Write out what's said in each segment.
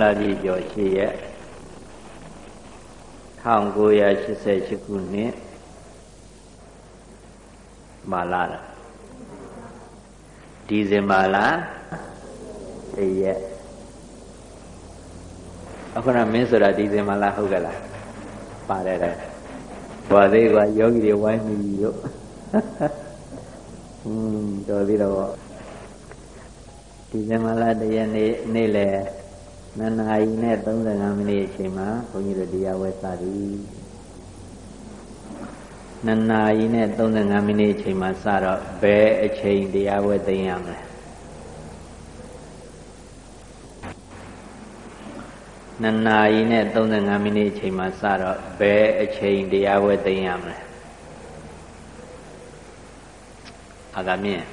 လာပြီကျော်ရှိရဲ့1988ခုနှစ်မာလာဒီဇင်ဘာလတရက်အခုနမင်းဆိုတာဒီဇင်ဘာလဟုတ်ကလားပါတယ်တဲ့ဘာသေးကယောဂီတွေဝိုင်းမိလို့อืมတော်ပြီးတော့ဒီဇင်ဘာလတရက်နေ့နေ့လေ 2နာရီနဲ့35မိနစ်အချိန်မှာဘုန်းကြီးတို့တရားဝဲစသည်2နာရီနဲ့35မိနစ်အချိန်မှာစတော့ဘယ်အချိန်တရားဝဲသိမ်းရမလဲ2နာရီနဲ့35မိနစ်အချိန်မှာစတော့ဘယ်အချိန်တရားဝဲသိမ်းရမလဲအာကမြင့်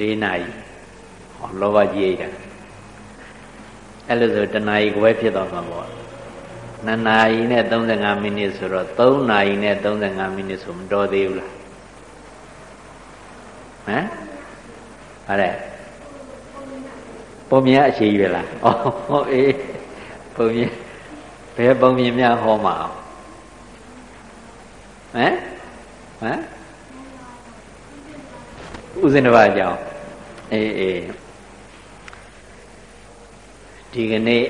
၄နာရီ လောဘကြီးရတာအဲ့လိုဆိုတဏှာကြီးကွဲဖြစ်သွားမှာပေါ့2နာရီနဲ့35မိနစ်ဆိုတော့3နာရီနဲ့35မိနစ်ဆိုမတော်သေးဘူးလားဟမ်ဟာတဲ့ပုံမြင်အရှိကြီးပဲလားဩဟုတ်အေးပုံမြင်ဘယ်ပုံမြင်များဟောမှာအောင်ဟမ်ဟမ်ဥစဉ်တစ်ပါးအကြောင်းအေးအေး ဒီကနေ့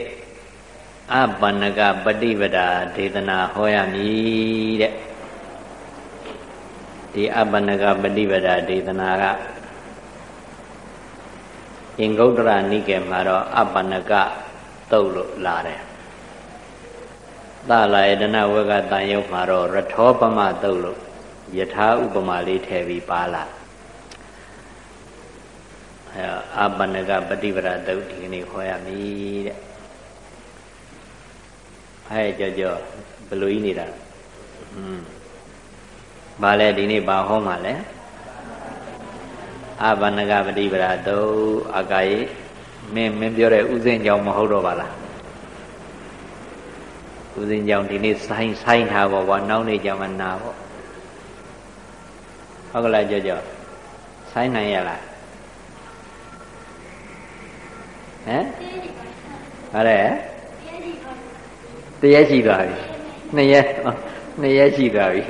အပန္နကပฏิပဒါဒေသနာဟောရမည်တဲ့ဒီအပန္နကပฏิပဒါဒေသနာကအင်္ဂုတ္တရနိကေမှာတော့အပန္နကတုတ်လို့လာတယ်သလာယတနာဝကတန်ယုတ်မှာတော့ရထောပမတုတ်လို့ယထာဥပမာလေးထည့်ပြီးပါလာ အဲအာပဏကပฏิပဒါတုတ်ဒီကနေ့ခေါ်ရမည်တဲ့အဲကြောကြောဘယ်လိုကြီးနေတာอืมဘာလဲဒီနေ့ဘာဟောမှာလဲအာပဏကပฏิပဒါတုတ်အာကာယေမင်းမင်းပြောတဲ့ဥစဉ်ကြောင့်မဟုတ်တော့ပါလားဥစဉ်ကြောင့်ဒီနေ့ဆိုင်းဆိုင်းထားပါဘောနောက်နေ့ကျမှနာပေါ့ဟုတ်ကလားကြောကြောဆိုင်းနိုင်ရလား ဟမ်ဟုတ်တယ်တရက်ရှိသွားပြီနှစ်ရက်နှစ်ရက်ရှိသွားပြီ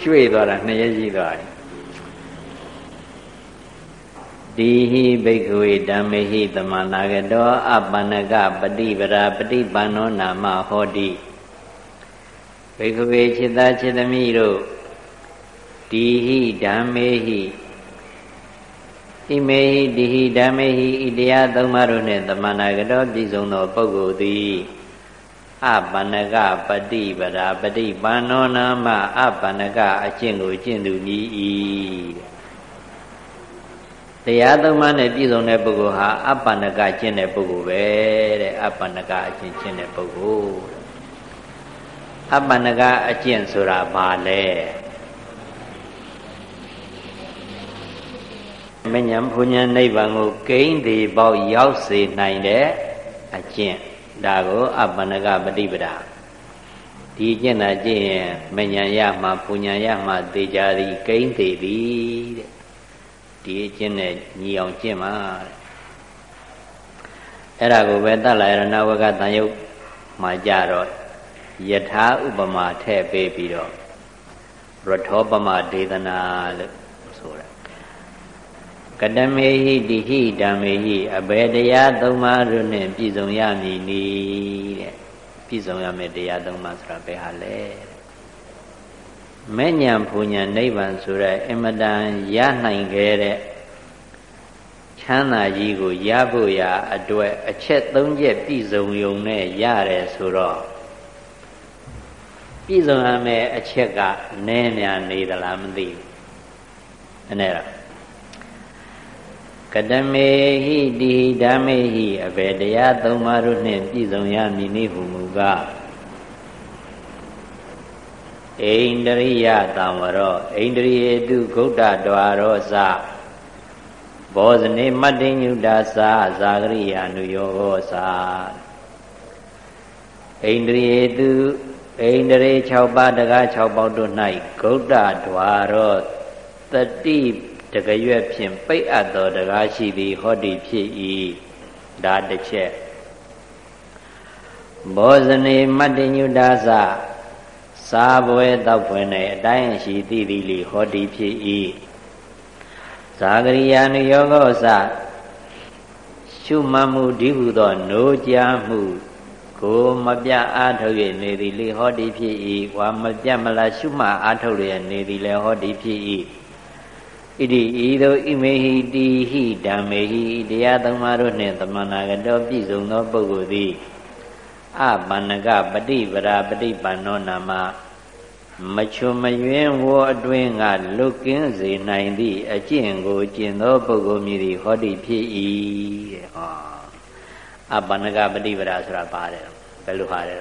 ရွှေ့သွားတာနှစ်ရက်ရှိသွားပြီဒီဟိဘိက္ခဝေဓမ္မေဟိသမနာကတောအပန္နကပฏิပရာပฏิပန္နောနာမဟောတိဘိက္ခဝေจิตာจิตမိတို့ဒီဟိဓမ္မေဟိ ဣမေဟိတိဟိဓမ္မေဟိဣတရားသုံးပါးတို့နှင့်သမဏဂတောပြည့်စုံသောပုဂ္ဂိုလ်သည်အပန္နကပฏิပဒါပฏิပန္နောနာမအပန္နကအကျင့်ကိုကျင့်သူမည်၏တရားသုံးပါးနဲ့ပြည့်စုံတဲ့ပုဂ္ဂိုလ်ဟာအပန္နကကျင့်တဲ့ပုဂ္ဂိုလ်ပဲတဲ့အပန္နကအကျင့်ကျင့်တဲ့ပုဂ္ဂိုလ်အပန္နကအကျင့်ဆိုတာဘာလဲ မဉ္ဇဉ်ဘုံညာနိဗ္ဗာန်ကိုကိန်းဒီပေါက်ရောက်စေနိုင်တဲ့အကျင့်ဒါကိုအပ္ပန္နကပฏิပဒါဒီကျင့်တာကျင့်ရင်မဉ္ဇဉ်ရမှဘုံညာရမှသေကြသည်ကိန်းသေးသည်တဲ့ဒီအကျင့်နဲ့ညီအောင်ကျင့်ပါတဲ့အဲ့ဒါကိုပဲတလရဏဝကတန်ယုတ်မှာကြတော့ယထာဥပမာထည့်ပေးပြီးတော့ရထောပမဒေသနာလို့ ကတမေဟိတိဟိဓမ္မေဟိအဘယ်တရားသုံးပါးတို့နဲ့ပြည့်စုံရမည်နည်းတဲ့ပြည့်စုံရမယ့်တရားသုံးပါးဆိုတာဘယ်ဟာလဲမဲ့ညာဖူညာနိဗ္ဗာန်ဆိုတဲ့အမတန်ရနိုင်ခဲ့တဲ့ချမ်းသာကြီးကိုရဖို့ရာအတွက်အချက်၃ချက်ပြည့်စုံုံနဲ့ရတယ်ဆိုတော့ပြည့်စုံရမယ့်အချက်ကနည်းများနေသလားမသိဘူးအဲ့ဒါ ကတမေဟိတိဓမ္မေဟိအဘေတရားသုံးပါးတို့နှင့်ပြည့်စုံရမည်နည်းဟုမူကားဣန္ဒရိယတံဝရောဣန္ဒရိယေတုဂုတ်တဒွါရောစဘောဇနေမတ္တိညုတာသာဇာဂရိယာနုယောဟောသာဣန္ဒရိယေတုဣန္ဒြေ6ပါးတကား6ပေါက်တို့၌ဂုတ်တဒွါရောတတိ တကရွက်ဖြင့်ပိတ်အပ်သောတကားရှိသည်ဟောတိဖြစ်၏ဒါတစ်ချက်ဘောဇနေမတ္တညုတာသစာပွဲတောက်ဖွယ်၌အတိုင်းရှိသိသည်လေဟောတိဖြစ်၏ဇာဂရိယာနုယောဂောသရှုမှတ်မှုဒီဟုသောနိုးကြားမှုကိုမပြအားထုတ်၍နေသည်လေဟောတိဖြစ်၏ဝါမပြမလားရှုမှတ်အားထုတ်ရနေသည်လေဟောတိဖြစ်၏ ဣတိဤသို့ဣမေဟိတိဟိဓမ္မေဟိတရားသုံးပါးတို့နှင့်သမဏဂတောပြည့်စုံသောပုဂ္ဂိုလ်သည်အပန္နကပฏิပရာပฏิပန္နောနာမမချွမယွင်းဝအတွင်းကလွတ်ကင်းစေနိုင်သည့်အကျင့်ကိုကျင့်သောပုဂ္ဂိုလ်မြည်သည်ဟောတိဖြစ်၏တဲ့ဟောအပန္နကပฏิပရာဆိုတာပါတယ်ဘယ်လိုဟာလဲ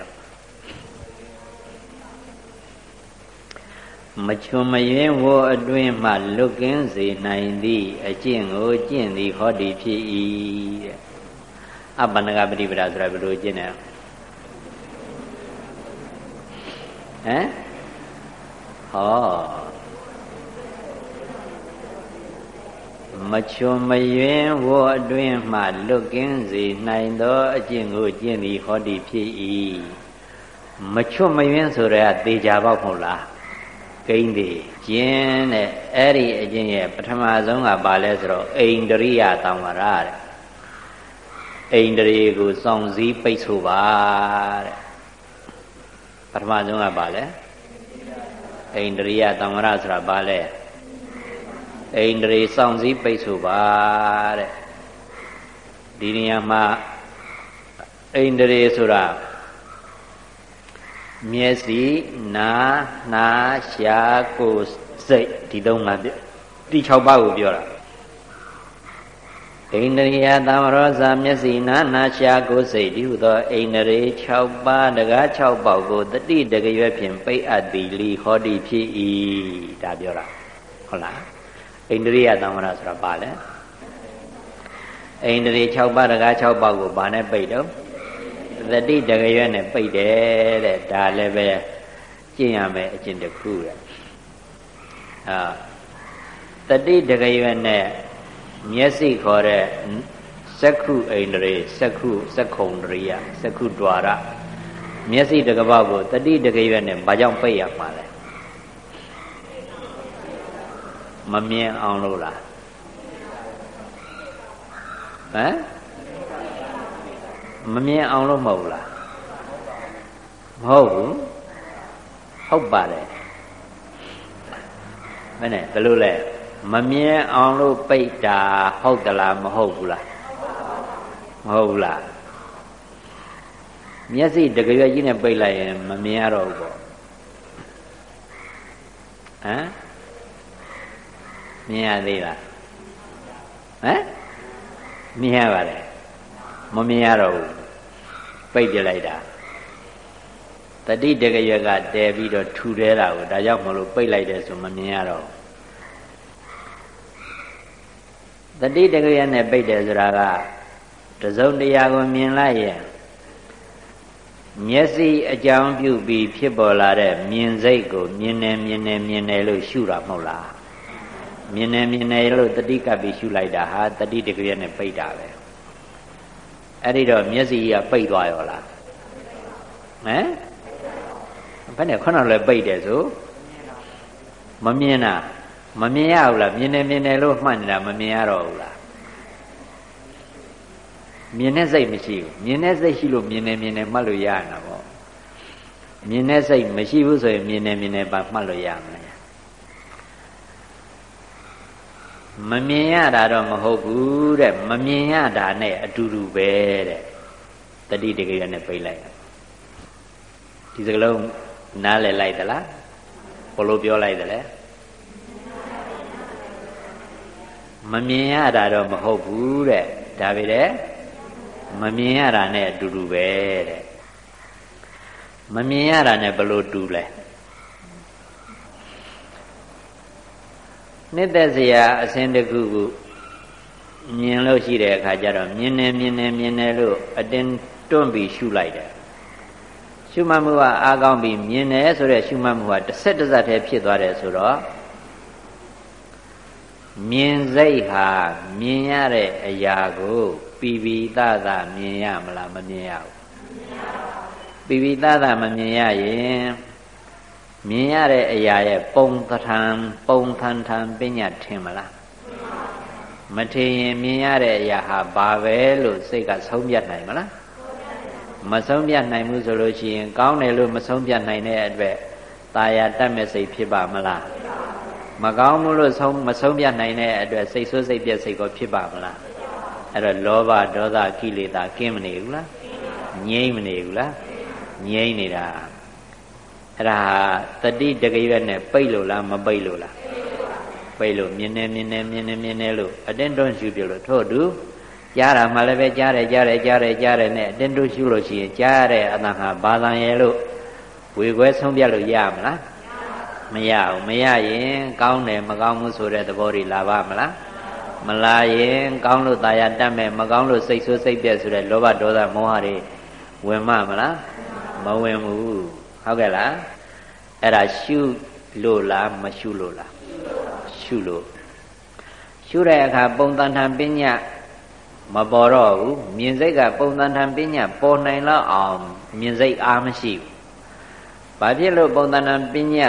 မချွမယွင်းဝအတွင်းမှလွတ်ကင်းစေနိုင်သည့်အကျင့်ကိုကျင့်သည်ဟောတိဖြစ်၏တဲ့အပန္နကပฏิပဒါဆိုတာဘယ်လိုကျင့်လဲဟမ်ဟောမချွမယွင်းဝအတွင်းမှလွတ်ကင်းစေနိုင်သောအကျင့်ကိုကျင့်သည်ဟောတိဖြစ်၏မချွမယွင်းဆိုရဲသေချာပေါက်မဟုတ်လား ကိန်းသေးကျင်းတဲ့အဲ့ဒီအကျင့်ရဲ့ပထမဆုံးကဘာလဲဆိုတော့အိန္ဒြိယတောင်ဝရတဲ့အိန္ဒြေကိုစောင့်စည်းပိတ်ဆိုပါတဲ့ပထမဆုံးကဘာလဲအိန္ဒြိယတောင်ဝရဆိုတာဘာလဲအိန္ဒြေစောင့်စည်းပိတ်ဆိုပါတဲ့ဒီနေရာမှာအိန္ဒြေဆိုတာ မျက်စိနာနာရှာကိုယ်စိတ်ဒီသုံးပါးဒီ6ပါးကိုပြောတာဣန္ဒြိယသံရောဇာမျက်စိနာနာရှာကိုယ်စိတ်ဒီဟုသောဣန္ဒြေ6ပါးတကား6ပေါက်ကိုတတိတကရွယ်ဖြင့်ပိတ်အပ်သည်လီဟောတိဖြစ်၏ဒါပြောတာဟုတ်လားဣန္ဒြိယသံဝရဆိုတာပါလဲဣန္ဒြေ6ပါးတကား6ပေါက်ကိုဘာနဲ့ပိတ်တော့ သတိတကရွနဲ့ပိတ်တယ်တဲ့ဒါလည်းပဲကျင့်ရမယ်အကျင့်တစ်ခုတဲ့အာတတိတကရွနဲ့မျက်စိခေါ်တဲ့စက္ခုအိန္ဒြေစက္ခုစက္ခုံဒရိယစက္ခု द्वार မျက်စိတကပောက်ကိုတတိတကရွနဲ့ဘာကြောင့်ပိတ်ရမှာလဲမမြင်အောင်လို့လားဟမ် မမြင်အောင်လို့မဟုတ်လားမဟုတ်ဘူးဟုတ်ပါတယ်မနဲ့ဘယ်လိုလဲမမြင်အောင်လို့ပိတ်တာဟုတ်သလားမဟုတ်ဘူးလားမဟုတ်ဘူးလားမျက်စိတကရွယ်ကြီးနဲ့ပိတ်လိုက်ရင်မမြင်ရတော့ဘူးပေါ့ဟမ်မြင်ရသေးလားဟမ်မြင်ရပါတယ် မမြင်ရတော့ဘူးပိတ်ပြလိုက်တာတတိတကရွက်ကတဲပြီးတော့ထူသေးတာကိုဒါကြောင့်မလို့ပိတ်လိုက်တယ်ဆိုမမြင်ရတော့တတိတကရွက်နဲ့ပိတ်တယ်ဆိုတာကတစုံတရာကိုမြင်လိုက်ရင်မျက်စိအကြောင်းပြုပြီးဖြစ်ပေါ်လာတဲ့မြင်စိတ်ကိုမြင်နေမြင်နေမြင်နေလို့ရှုတာမဟုတ်လားမြင်နေမြင်နေလို့တတိကပ်ပြီးရှုလိုက်တာဟာတတိတကရွက်နဲ့ပိတ်တာပဲ အဲ့ဒီတော့မျက်စိကပိတ်သွားရောလားဟမ်ဘယ်နဲ့ခုနလည်းပိတ်တယ်ဆိုမမြင်တာမမြင်ရဘူးလားမြင်နေမြင်နေလို့မှတ်နေတာမမြင်ရတော့ဘူးလားမြင်တဲ့စိတ်မရှိဘူးမြင်တဲ့စိတ်ရှိလို့မြင်နေမြင်နေမှတ်လို့ရတာပေါ့မြင်တဲ့စိတ်မရှိဘူးဆိုရင်မြင်နေမြင်နေပါမှတ်လို့ရမလား မမြင်ရတာတော့မဟုတ်ဘူးတဲ့မမြင်ရတာနဲ့အတူတူပဲတဲ့တတိတကယ်နဲ့ပြိလိုက်ဒီစကလုံးနားလည်လိုက်သလားဘလို့ပြောလိုက်သလဲမမြင်ရတာတော့မဟုတ်ဘူးတဲ့ဒါပေမဲ့မမြင်ရတာနဲ့အတူတူပဲတဲ့မမြင်ရတာနဲ့ဘလို့တူလဲ နှစ်သက်စရာအစဉ်တစ်ခုခုမြင်လို့ရှိတဲ့အခါကျတော့မြင်နေမြင်နေမြင်နေလို့အတင်းတွန့်ပြီးရှုလိုက်တယ်ရှုမှတ်မှုကအားကောင်းပြီးမြင်တယ်ဆိုတဲ့ရှုမှတ်မှုကတစ်ဆက်တစ်စက်တည်းဖြစ်သွားတယ်ဆိုတော့မြင်စိတ်ဟာမြင်ရတဲ့အရာကိုပိပိသသမြင်ရမလားမမြင်ရဘူးပိပိသသမမြင်ရရင် မြင်ရတဲ့အရာရဲ့ပုံသဏ္ဍာန်ပုံသဏ္ဍာန်ပညာထင်မလားမထင်ရင်မြင်ရတဲ့အရာဟာဘာပဲလို့စိတ်ကဆုံးဖြတ်နိုင်မလားမဆုံးဖြတ်နိုင်ဘူးဆိုလို့ရှိရင်ကောင်းတယ်လို့မဆုံးဖြတ်နိုင်တဲ့အတွက်ตาရတတ်မဲ့စိတ်ဖြစ်ပါမလားမကောင်းဘူးလို့ဆုံးမဆုံးဖြတ်နိုင်တဲ့အတွက်စိတ်ဆိုးစိတ်ပြက်စိတ်ကိုဖြစ်ပါမလားအဲ့တော့လောဘဒေါသကိလေသာကင်းမနေဘူးလားငြိမ့်မနေဘူးလားငြိမ့်နေတာ အဲ့ဒါတတိတကရွက်နဲ့ပိတ်လို့လားမပိတ်လို့လားပိတ်လို့မြင်နေမြင်နေမြင်နေမြင်နေလို့အတင်းတွန်းရှုပြလို့ထို့တူကြားတာမှလည်းပဲကြားတယ်ကြားတယ်ကြားတယ်ကြားတယ်နဲ့အတင်းတွန်းရှုလို့ရှိရင်ကြားရတဲ့အတန်ဟာဘာသာရဲ့လို့ဝေခွဲဆုံးပြလို့ရမလားမရဘူးမရရင်ကောင်းတယ်မကောင်းဘူးဆိုတဲ့သဘောတွေလာပါမလားမလာရင်ကောင်းလို့ตายတတ်မဲ့မကောင်းလို့စိတ်ဆိုးစိတ်ပြက်ဆိုတဲ့လောဘဒေါသမောဟတွေဝင်မမလားမဝင်ဘူး ဟုတ်ကဲ့လားအဲ့ဒါရှုလို့လားမရှုလို့လားရှုလို့ရှုတဲ့အခါပုံသဏ္ဍာန်ပညာမပေါ်တော့ဘူးမြင်စိတ်ကပုံသဏ္ဍာန်ပညာပေါ်နိုင်လောက်အောင်မြင်စိတ်အားမရှိဘူးဘာဖြစ်လို့ပုံသဏ္ဍာန်ပညာ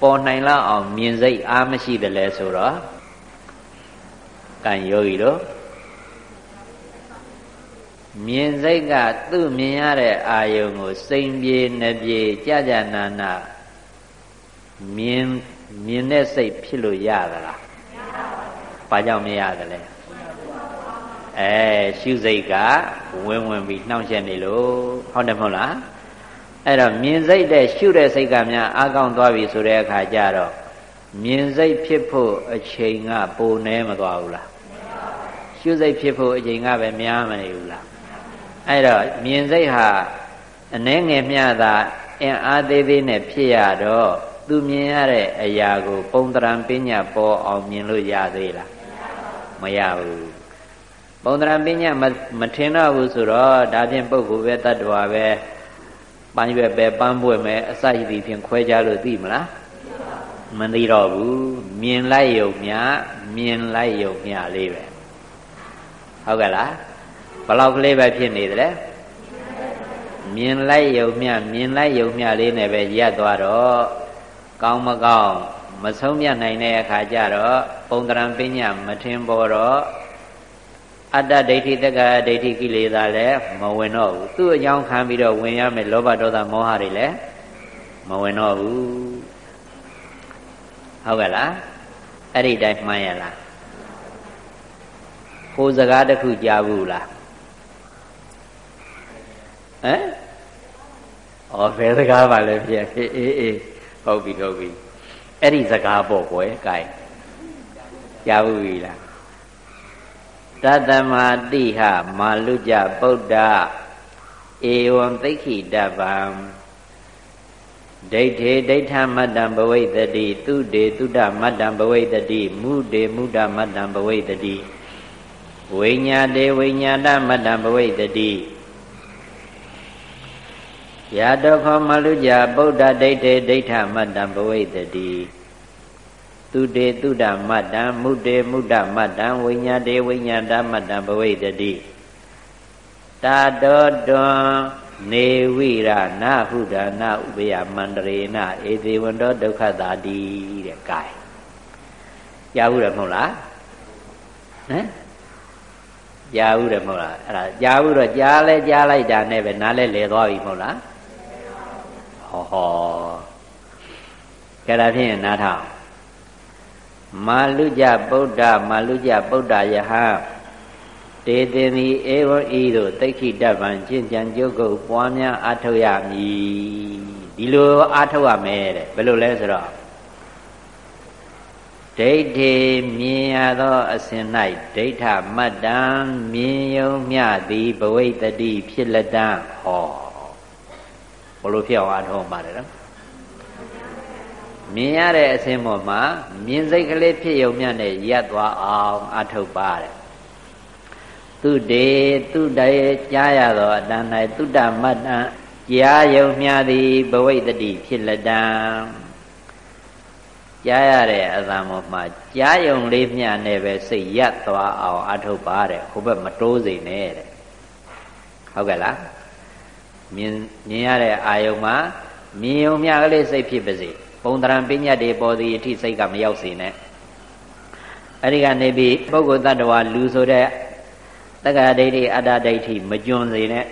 ပေါ်နိုင်လောက်အောင်မြင်စိတ်အားမရှိတယ်လဲဆိုတော့ကံယောဂီတို့ မြင်စိတ်ကသူ့မြင်ရတဲ့အာယုံကို စိမ်ပြေနှပြေကြကြနာနာမြင်မြင်တဲ့စိတ်ဖြစ်လို့ရသလားဘာကြောင့်မရတယ်လဲအဲရှုစိတ်ကဝင်ဝင်ပြီးနှောင့်ယှက်နေလို့ဟုတ်တယ်မဟုတ်လားအဲ့တော့မြင်စိတ်တဲ့ရှုတဲ့စိတ်ကများအကောင်းသွားပြီဆိုတဲ့အခါကျတော့မြင်စိတ်ဖြစ်ဖို့အချိန်ကပိုနေမသွားဘူးလားရှုစိတ်ဖြစ်ဖို့အချိန်ကပဲများမနေဘူးလား အဲ့တော့မြင်စိတ်ဟာအနှဲငယ်မျှသာအင်အားသေးသေးနဲ့ဖြစ်ရတော့သူမြင်ရတဲ့အရာကိုပုံတရံပညာပေါ်အောင်မြင်လို့ရသေးလားမရဘူးပုံတရံပညာမထင်တော့ဘူးဆိုတော့ဒါဖြင့်ပုဂ္ဂိုလ်ပဲတ attva ပဲပန်းရွက်ပဲပန်းပွင့်ပဲအစရှိသည်ဖြင့်ခွဲခြားလို့သိမလားမသိတော့ဘူးမြင်လိုက်ယုံမြမြင်လိုက်ယုံမြလေးပဲဟုတ်ကဲ့လား ဘလောက်ကလေးပဲဖြစ်နေတယ်မြင်လိုက်ယုံမြမြင်လိုက်ယုံမြလေးနဲ့ပဲရက်သွားတော့ကောင်းမကောင်းမဆုံးမြတ်နိုင်တဲ့အခါကျတော့ပုံတရံပညာမထင်ပေါ်တော့အတ္တဒိဋ္ဌိတက္ကဒိဋ္ဌိကိလေသာလည်းမဝင်တော့ဘူးသူ့အကြောင်းခံပြီးတော့ဝင်ရမယ်လောဘဒေါသမောဟတွေလည်းမဝင်တော့ဘူးဟုတ်ကဲ့လားအဲ့ဒီတိုင်းမှန်ရလားဟိုစကားတစ်ခုကြားဘူးလား ဟမ်ဩဘယ်စကားပါလဲဖြစ်အေးအေးအေးဟုတ်ပြီဟုတ်ပြီအဲ့ဒီစကားပေါ့ကွယ် gain ကြားဘူးပြီလားတတမတိဟမာလုကြပုဒ္ဒဧဝံသိခိတဗံဒိဋ္ဌေဒိဋ္ဌမတ္တံဘဝိတတိသူတေတုဒ္ဓမတ္တံဘဝိတတိမုတေမုဒ္ဓမတ္တံဘဝိတတိဝိညာတေဝိညာဏမတ္တံဘဝိတတိ ယတောခောမလုကြဗုဒ္ဓဒိဋ္ဌေဒိဋ္ဌမတ္တံဘဝိတတိသူတေတုဒ္ဓမတ္တံမုတေမုဒ္ဓမတ္တံဝိညာတေဝိညာတမတ္တံဘဝိတတိတာတောတွံနေဝိရနာဟုဒနာဥပယမန္တရေနဧသေဝန္တောဒုက္ခတာတိတဲ့ gain ကြားဘူးတယ်မဟုတ်လားဟမ်ကြားဘူးတယ်မဟုတ်လားအဲ့ဒါကြားဘူးတော့ကြားလဲကြားလိုက်တာနဲ့ပဲနားလဲလဲသွားပြီမဟုတ်လား ဟောဟောကြတာဖြင့်နားထောင်မာလုကြပုဒ္ဒမာလုကြပုဒ္ဒယဟတေတင်သည်ဧဝံဤသို့တိခိတဗံကျင့်ကြံကြုတ်ကုတ်ပွားများအထောက်ရမည်ဒီလိုအထောက်ရမယ်တဲ့ဘယ်လိုလဲဆိုတော့ဒိဋ္ဌိမြင်ရသောအစဉ်၌ဒိဋ္ဌမတ္တံမြင်ယုံမြသည်ဘဝိတတိဖြစ်လက်တံဟောဘ လို့ဖြစ်အောင်အထောက်ပါတယ်နော်မြင်ရတဲ့အစင်းပေါ်မှာမြင်စိတ်ကလေးဖြစ်ယုံမြနဲ့ရပ်သွားအောင်အထုတ်ပါတဲ့သူတေသူတေကြားရသောအတန်၌သုတ္တမတ္တံကြားယုံမြသည်ဘဝိတ္တိဖြစ်လက်တံကြားရတဲ့အသံပေါ်မှာကြားယုံလေးမျှနဲ့ပဲစိတ်ရက်သွားအောင်အထုတ်ပါတဲ့ဟိုဘက်မတိုးစေနဲ့တဲ့ဟုတ်ကဲ့လား မြင်မြင်ရတဲ့အာယုံမှာမြင်ုံမျှကလေးစိတ်ဖြစ်ပါစေပုံတရံပညာတွေပေါ်သည်အထိစိတ်ကမရောက်စေနဲ့အဲ့ဒီကနေပြီးပုဂ္ဂိုလ်တ attva လူဆိုတဲ့တက္ကရာဒိဋ္ဌိအတ္တဒိဋ္ဌိမကျွန်းစေနဲ့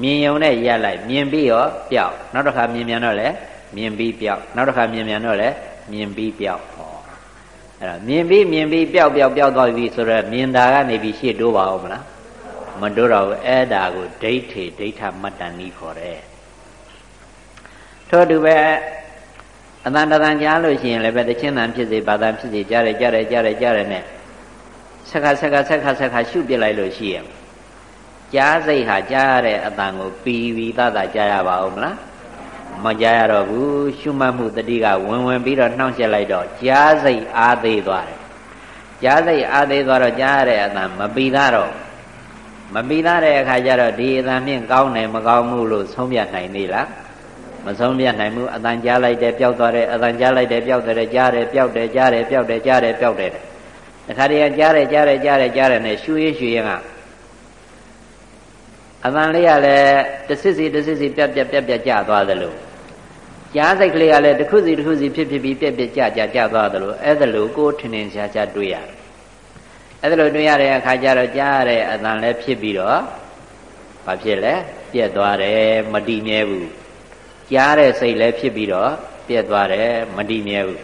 မြင်ုံနဲ့ရက်လိုက်မြင်ပြီးရောပျောက်နောက်တစ်ခါမြင်မြန်တော့လေမြင်ပြီးပျောက်နောက်တစ်ခါမြင်မြန်တော့လေမြင်ပြီးပျောက်ဟောအဲ့ဒါမြင်ပြီးမြင်ပြီးပျောက်ပျောက်ပျောက်သွားပြီဆိုတော့မြင်တာကနေပြီးရှေ့တိုးပါအောင်မလား မတိုးတော့ဘူးအဲ့ဒါကိုဒိဋ္ဌိဒိဋ္ဌမတ္တန်ဤခေါ်တယ်ထို့တူပဲအတန်တန်ကြားလို့ရှိရင်လည်းပဲတချင်းတန်ဖြစ်စေဘာသာဖြစ်စေကြားတယ်ကြားတယ်ကြားတယ်ကြားတယ်နဲ့ဆက်ခါဆက်ခါဆက်ခါဆက်ခါရှုပြလိုက်လို့ရှိရင်ကြားစိတ်ဟာကြားရတဲ့အတန်ကိုပီပီသသကြားရပါဦးမလားမကြားရတော့ဘူးရှုမှတ်မှုတတိကဝင်ဝင်ပြီးတော့နှောင့်ယှက်လိုက်တော့ကြားစိတ်အားသေးသွားတယ်ကြားစိတ်အားသေးသွားတော့ကြားရတဲ့အတန်မပီသားတော့ မပီသားတဲ့အခါကျတော့ဒီအတန်ဖြင့်ကောင်းတယ်မကောင်းဘူးလို့ဆုံးဖြတ်နိုင်သေးလားမဆုံးပြနိုင်ဘူးအတန်ကြားလိုက်တယ်ပျောက်သွားတယ်အတန်ကြားလိုက်တယ်ပျောက်တယ်ကြားတယ်ပျောက်တယ်ကြားတယ်ပျောက်တယ်ကြားတယ်ပျောက်တယ်တခါတည်းကကြားတယ်ကြားတယ်ကြားတယ်ကြားတယ်နဲ့ရှူရင်းရှူရင်းကအတန်လေးကလည်းတစစ်စီတစစ်စီပြက်ပြက်ပြက်ပြက်ကြသွားသလိုကြားစိတ်ကလေးကလည်းတစ်ခုစီတစ်ခုစီဖြစ်ဖြစ်ပြီးပြက်ပြက်ကြကြကြသွားသလိုအဲ့ဒါလိုကိုထင်ထင်ရှားရှားတွေ့ရတယ် အဲ့ဒါလိုတွေ့ရတဲ့အခါကျတော့ကြားရတဲ့အတန်လည်းဖြစ်ပြီးတော့ဘာဖြစ်လဲပြက်သွားတယ်မတည်မြဲဘူးကြားတဲ့စိတ်လည်းဖြစ်ပြီးတော့ပြက်သွားတယ်မတည်မြဲဘူး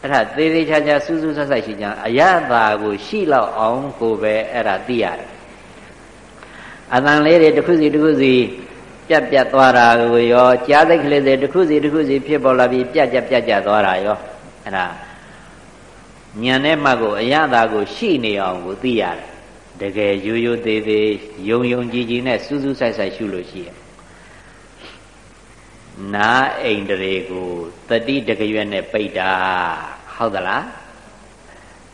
အဲ့ဒါသေးသေးချာချာစူးစူးဆက်ဆက်ရှိကြအရသာကိုရှိလောက်အောင်ကိုပဲအဲ့ဒါသိရတယ်အတန်လေးတွေတစ်ခုစီတစ်ခုစီပြတ်ပြတ်သွားတာကိုရောကြားသိကလေးတွေတစ်ခုစီတစ်ခုစီဖြစ်ပေါ်လာပြီးပြတ်ကြပြတ်ကြသွားတာရောအဲ့ဒါ ညံတဲ့မှတ်ကိုအရသာကိုရှိနေအောင်ကိုသိရတယ်တကယ်ရိုးရိုးသေးသေးယုံယုံကြည်ကြည်နဲ့စူးစူးဆိုင်ဆိုင်ရှုလို့ရှိရနာအိန္ဒြေကိုတတိတကရွက်နဲ့ပိတ်တာဟုတ်သလား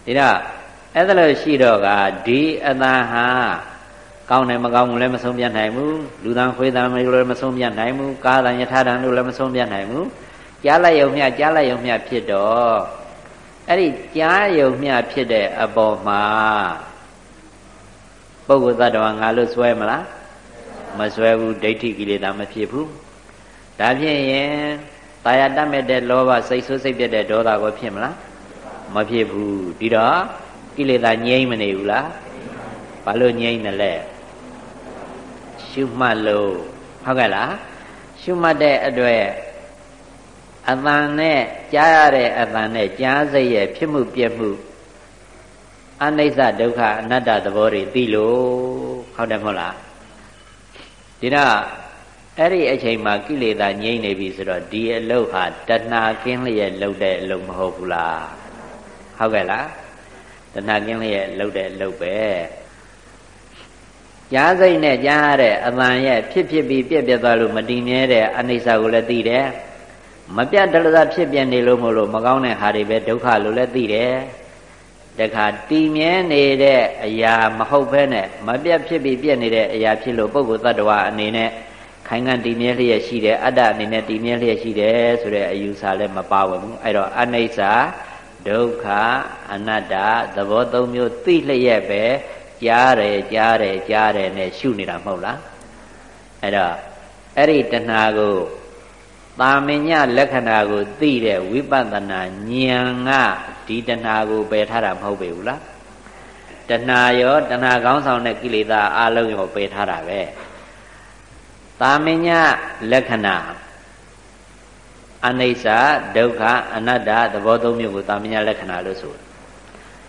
ဒါတော့အဲ့ဒါလို့ရှိတော့ကဒီအတန်ဟာကောင်းတယ်မကောင်းဘူးလည်းမဆုံးပြတ်နိုင်ဘူးလူတန်ခွေးတန်မျိုးလည်းမဆုံးပြတ်နိုင်ဘူးကားတန်ယထာတန်တို့လည်းမဆုံးပြတ်နိုင်ဘူးကြားလိုက်ရုံမျှကြားလိုက်ရုံမျှဖြစ်တော့ အဲ့ဒီကြားရုံမျှဖြစ်တဲ့အပေါ်မှာပုဂ္ဂိုလ်သတ္တဝါငါလို့စွဲမလားမစွဲဘူးဒိဋ္ဌိကိလေသာမဖြစ်ဘူးဒါဖြစ်ရင်တာယာတတ်မဲ့တဲ့လောဘစိတ်ဆိုးစိတ်ပြတ်တဲ့ဒေါသကိုဖြစ်မလားမဖြစ်ဘူးဒီတော့ကိလေသာငြိမ့်မနေဘူးလားဘာလို့ငြိမ့်တယ်လဲရှုမှတ်လို့ဟုတ်ကဲ့လားရှုမှတ်တဲ့အတွက် အတန်နဲ့ကြားရတဲ့အတန်နဲ့ကြားစိတ်ရဲ့ဖြစ်မှုပြည့်မှုအနိစ္စဒုက္ခအနတ္တသဘောတွေသိလို့ဟုတ်တယ်မဟုတ်လားဒီတော့အဲ့ဒီအချိန်မှာကိလေသာငြိမ့်နေပြီဆိုတော့ဒီအလုတ်ဟာတဏှာကင်းလျက်လှုပ်တဲ့အလုတ်မဟုတ်ဘူးလားဟုတ်ကဲ့လားတဏှာကင်းလျက်လှုပ်တဲ့အလုတ်ပဲကြားစိတ်နဲ့ကြားရတဲ့အတန်ရဲ့ဖြစ်ဖြစ်ပြီးပြက်ပြက်သွားလို့မတည်မြဲတဲ့အနိစ္စကိုလည်းသိတယ် မပြတ်တလသာဖြစ်ပြနေလို့မလို့မကောင်းတဲ့ဟာတွေပဲဒုက္ခလို့လည်းသိတယ်တခါတည်မြဲနေတဲ့အရာမဟုတ်ဘဲနဲ့မပြတ်ဖြစ်ပြီးပြက်နေတဲ့အရာဖြစ်လို့ပုဂ္ဂိုလ်တ attva အနေနဲ့ခိုင်ခံတည်မြဲလျက်ရှိတယ်အတ္တအနေနဲ့တည်မြဲလျက်ရှိတယ်ဆိုတဲ့အယူဆလည်းမပါဝင်ဘူးအဲ့တော့အနိစ္စဒုက္ခအနတ္တသဘောသုံးမျိုးသိလျက်ပဲကြားတယ်ကြားတယ်ကြားတယ်နဲ့ရှုနေတာမဟုတ်လားအဲ့တော့အဲ့ဒီတဏှာကို တာမညလက္ခဏာကိုသိတဲ့ဝိပဿနာဉာဏ်ကဒီတဏှာကိုပယ်ထားတာမဟုတ်ပေဘူးလားတဏှာရောတဏှာကောင်းဆောင်တဲ့ကိလေသာအလုံးရောပယ်ထားတာပဲတာမညလက္ခဏာအနိစ္စဒုက္ခအနတ္တသဘောသုံးမျိုးကိုတာမညလက္ခဏာလို့ဆို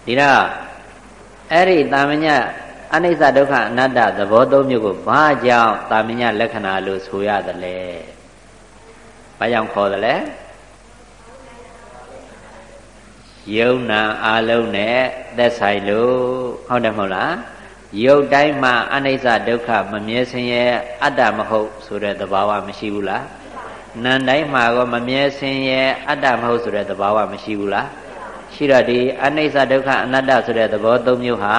ဒီတော့အဲ့ဒီတာမညအနိစ္စဒုက္ခအနတ္တသဘောသုံးမျိုးကိုဘာကြောင့်တာမညလက္ခဏာလို့ဆိုရသလဲ ဘာကြောင့်ခေါ်သလဲယုံနာအာလုံးနဲ့သက်ဆိုင်လို့ဟုတ်တယ်မဟုတ်လားရုပ်တိုင်းမှာအနိစ္စဒုက္ခမမြဲစင်ရဲ့အတ္တမဟုတ်ဆိုတဲ့သဘာဝမရှိဘူးလားနာမ်တိုင်းမှာကောမမြဲစင်ရဲ့အတ္တမဟုတ်ဆိုတဲ့သဘာဝမရှိဘူးလားရှိတော့ဒီအနိစ္စဒုက္ခအနတ္တဆိုတဲ့သဘောသုံးမျိုးဟာ